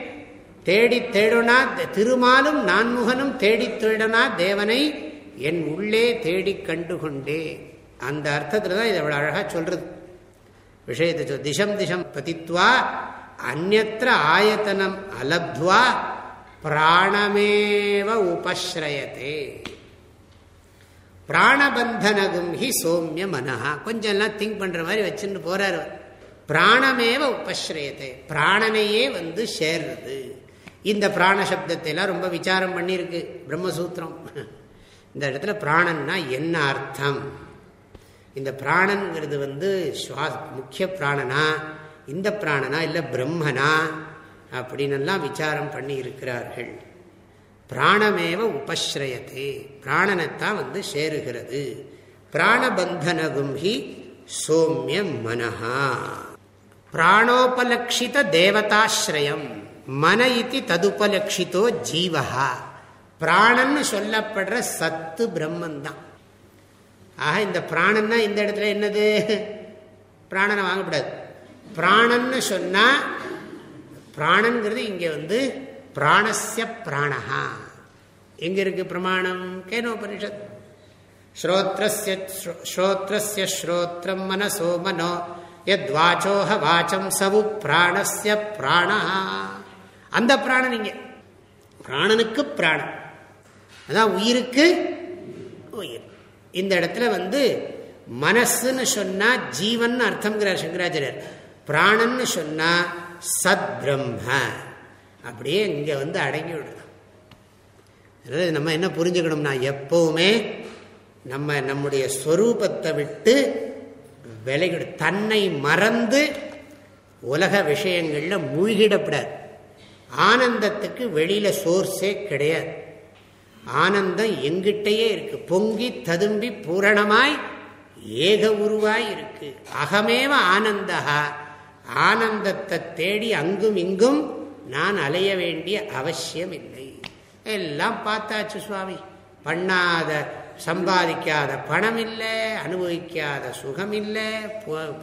Speaker 1: தேடி தேடனா திருமாலும் நான்முகனும் தேடி தேடனா தேவனை என் உள்ளே தேடி கண்டுகொண்டே அந்த அர்த்தத்தில் தான் இதை அவ்வளோ அழகாக சொல்றது. விஷயத்தை சொல் திசம் திசம் பதித்வா அந்நத்திர ஆயத்தனம் அலப்துவா பிராணமேவ உபஸ்ரயத்தே பிராணபந்தனகும் ஹி சோமிய மனஹா. கொஞ்சம் எல்லாம் திங்க் பண்ற மாதிரி வச்சுட்டு போறாரு பிராணமேவ உபஸ்ரயத்தை பிராணனையே வந்து சேர்றது. இந்த பிராண சப்தத்தை எல்லாம் ரொம்ப விசாரம் பண்ணியிருக்கு. பிரம்மசூத்திரம். இந்த இடத்துல பிராணன்னா என்ன அர்த்தம்? இந்த பிராணங்கிறது வந்து முக்கிய பிராணனா? இந்த பிராணனா இல்லை பிரம்மனா? அப்படின்னெல்லாம் விசாரம் பண்ணி இருக்கிறார்கள் பிராணமேவ உபஸ்ரயத்தே. பிராணனைத்தான் வந்து சேருகிறது. பிராணபந்தனகும் ஹி சோமிய மனஹா. பிராணோபலக்ஷித தேவதாஸ்ரயம். மன இது ததுபலக்ஷிதோ ஜீவஹா. பிராணன்னு சொல்லப்படுற சத்து பிரம்மந்தான். ஆக இந்த பிராணன்னா இந்த இடத்துல என்னது? பிராணனை வாங்கக்கூடாது. பிராணன்னு சொன்னால் பிராணங்கிறது இங்க வந்து பிராணஸ்ய பிராணஹா. எங்க இருக்கு பிரமாணம்? கேனோபனிஷத். ஸ்ரோத்ரஸ்ய ஸ்ரோத்ரஸ்ய ஸ்ரோத்ரம் மனசோ மனோ. வாச்சோஹ வாச்சம் சவு பிராணஸ்ய பிராணஹா. அந்த பிராணன் இங்க. பிராணனுக்கு பிராணம் அதான் உயிருக்கு உயிர். இந்த இடத்துல வந்து மனசுன்னு சொன்னா ஜீவன் அர்த்தம்ங்கிறார் சங்கராச்சாரியர். பிராணன்னு சொன்னா சத் பிரம்ம அப்படியே இங்கே வந்து அடங்கி விடுது நம்ம என்ன புரிஞ்சுக்கணும்னா எப்பவுமே நம்ம நம்முடைய ஸ்வரூபத்தை விட்டு விலகிடு தன்னை மறந்து உலக விஷயங்களில் மூழ்கிடப்படாது. ஆனந்தத்துக்கு வெளியில் சோர்ஸே கிடையாது. ஆனந்தம் எங்கிட்டயே இருக்கு. பொங்கி ததும்பி பூரணமாய் ஏக உருவாய் இருக்கு. அகமேவ ஆனந்தகா ஆனந்தத்தை தேடி அங்கும் இங்கும் நான் அலைய வேண்டிய அவசியம் இல்லை எல்லாம் பார்த்தாச்சு சுவாமி. பண்ணாத சம்பாதிக்காத பணம் இல்லை அனுபவிக்காத சுகம் இல்லை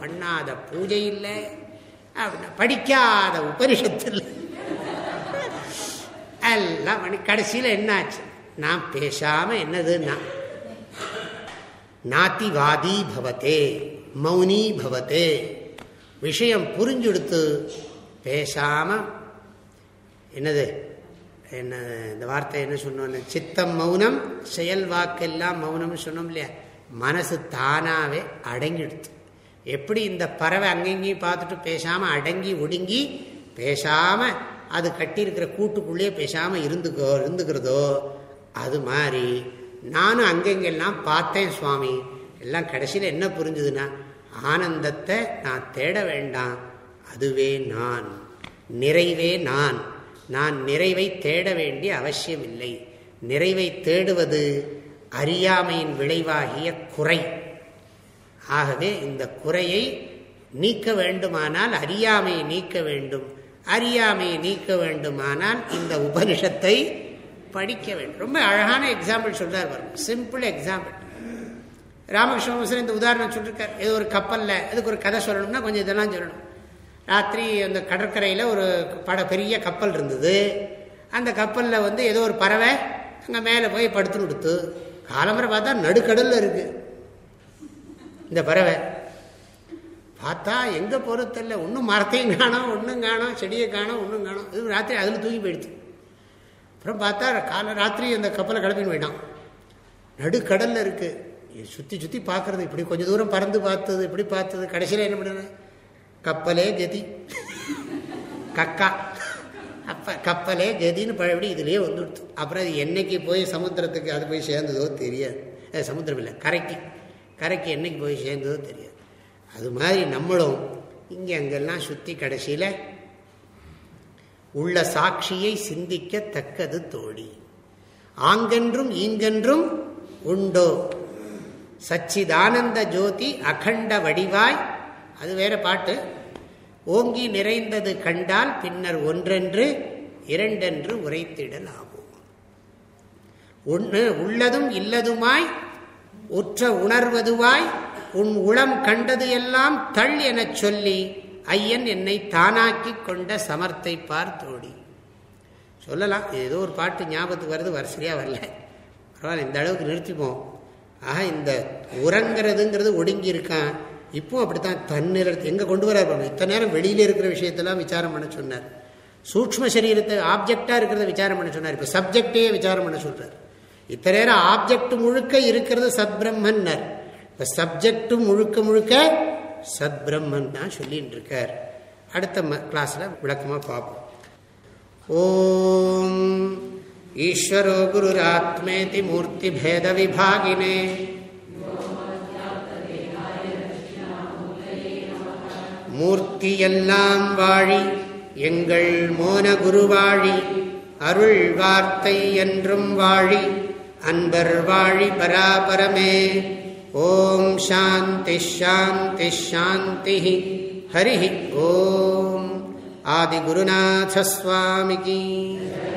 Speaker 1: பண்ணாத பூஜை இல்லை அப்படின்னா படிக்காத உபரிஷத்தில் இல்லை எல்லாம் பண்ணி கடைசியில் என்னாச்சு? நான் பேசாம என்னதுன்னா நாத்திவாதி பவத்தே மௌனி பவத்தே விஷயம் புரிஞ்செடுத்து பேசாம என்னது? என்ன இந்த வார்த்தை என்ன சொன்னோன்னு? சித்தம் மௌனம் செயல் வாக்கெல்லாம் மௌனம்னு சொன்னோம் இல்லையா? மனசு தானாவே அடங்கிடுத்து. எப்படி இந்த பறவை அங்கங்கேயும் பார்த்துட்டு பேசாம அடங்கி ஒடுங்கி பேசாம அது கட்டியிருக்கிற கூட்டுக்குள்ளேயே பேசாம இருந்துக்கோ இருந்துக்கிறதோ அது மாதிரி நானும் அங்கெங்கெல்லாம் பார்த்தேன் சுவாமி. எல்லாம் கடைசியில் என்ன புரிஞ்சுதுன்னா ஆனந்தத்தை நான் தேட வேண்டாம். அதுவே நான். நிறைவே நான். நான் நிறைவை தேட வேண்டிய அவசியம் இல்லை நிறைவை தேடுவது அறியாமையின் விளைவாகிய குறை. ஆகவே இந்த குறையை நீக்க வேண்டுமானால் அறியாமையை நீக்க வேண்டும். அறியாமையை நீக்க வேண்டுமானால் இந்த உபனிஷத்தை படிக்க வேண்டும். ரொம்ப அழகான எக்ஸாம்பிள் சொல்றார் பாருங்க. சிம்பிள் எக்ஸாம்பிள் ராமகிருஷ்ணன் இந்த உதாரணம் சொல்லியிருக்கார் ஏதோ ஒரு கப்பலில் அதுக்கு ஒரு கதை சொல்லணும்னா கொஞ்சம் இதெல்லாம் சொல்லணும். ராத்திரி அந்த கடற்கரையில் ஒரு பட பெரிய கப்பல் இருந்தது. அந்த கப்பலில் வந்து ஏதோ ஒரு பறவை அங்கே மேலே போய் படுத்து கொடுத்து காலம்பரை பார்த்தா நடுக்கடலில் இருக்குது இந்த பறவை. பார்த்தா எங்கே பொறுத்தல்ல ஒன்றும் மரத்தையும் காணும் ஒன்றும் காணும் செடியை காணும் ஒன்றும் காணும். இது ராத்திரி அதில் தூங்கி போயிடுச்சு. அப்புறம் பார்த்தா காலை ராத்திரி அந்த கப்பலை கிளப்பின்னு போயிட்டான். நடுக்கடலில் இருக்குது சுற்றி சுற்றி பார்க்குறது. இப்படி கொஞ்சம் தூரம் பறந்து பார்த்தது இப்படி பார்த்தது. கடைசியில் என்ன பண்ணுறது? கப்பலே கதி. கக்கா. அப்ப கப்பலே கதின்னு பழபடி இதுலேயே வந்துடுத்து அப்புறம் அது என்னைக்கு போய் சமுத்திரத்துக்கு அது போய் சேர்ந்ததோ தெரியாது. சமுத்திரம் இல்லை கரைக்கு. கரைக்கு என்னைக்கு போய் சேர்ந்ததோ தெரியாது. அது மாதிரி நம்மளும் இங்கே அங்கெல்லாம் சுற்றி கடைசியில் உள்ள சாட்சியை சிந்திக்கத்தக்கது தோழி. ஆங்கென்றும் ஈங்கென்றும் உண்டோ? சச்சிதானந்த ஜோதி அகண்ட வடிவாய். அது வேற பாட்டு. ஓங்கி நிறைந்தது கண்டால் பின்னர் ஒன்றென்று இரண்டென்று உரைத்திடலாமோ ஒன்று உள்ளதும் இல்லதுமாய் உற்ற உணர்வதுவாய் உன் உளம் கண்டது எல்லாம் தள் எனச் சொல்லி ஐயன் என்னை தானாக்கி கொண்ட சமர்த்தை பார்த்தோடி சொல்லலாம் ஏதோ ஒரு பாட்டு ஞாபகத்துக்கு வருது வரிசையாக வரல. பரவாயில்ல இந்த அளவுக்கு நிறுத்திப்போம். ஆக இந்த உறங்கிறதுங்கிறது ஒடுங்கி இருக்கான் இப்போ அப்படித்தான் தன்னிலை எங்கே கொண்டு வரார் இத்தனை நேரம் வெளியில் இருக்கிற விஷயத்தெல்லாம் விசாரம் பண்ண சொன்னார். சூக்ம சரீரத்தை ஆப்ஜெக்டாக இருக்கிறத விசாரம் பண்ண சொன்னார். இப்போ சப்ஜெக்டே விசாரம் பண்ண சொல்கிறார் இத்தனை நேரம் ஆப்ஜெக்ட் முழுக்க இருக்கிறது சத்பிரம்மன்னர். இப்போ சப்ஜெக்டு முழுக்க முழுக்க சத்பிரம்மன் தான் சொல்லிட்டு இருக்கார். அடுத்த கிளாஸில் விளக்கமாக பார்ப்போம். ஓம் ஈஸ்வரோ குருராத்மேதி மூர்த்தி பேத விபாகினே மூர்த்தியெல்லாம் வாழி எங்கள் மோன குருவாழி அருள் வார்த்தை என்றும் வாழி அன்பர் வாழி பராபரமே ஓம் சாந்தி ஷாந்தி ஷாந்தி ஹரி ஓம் ஆதிகுருநாசஸ்வாமிகி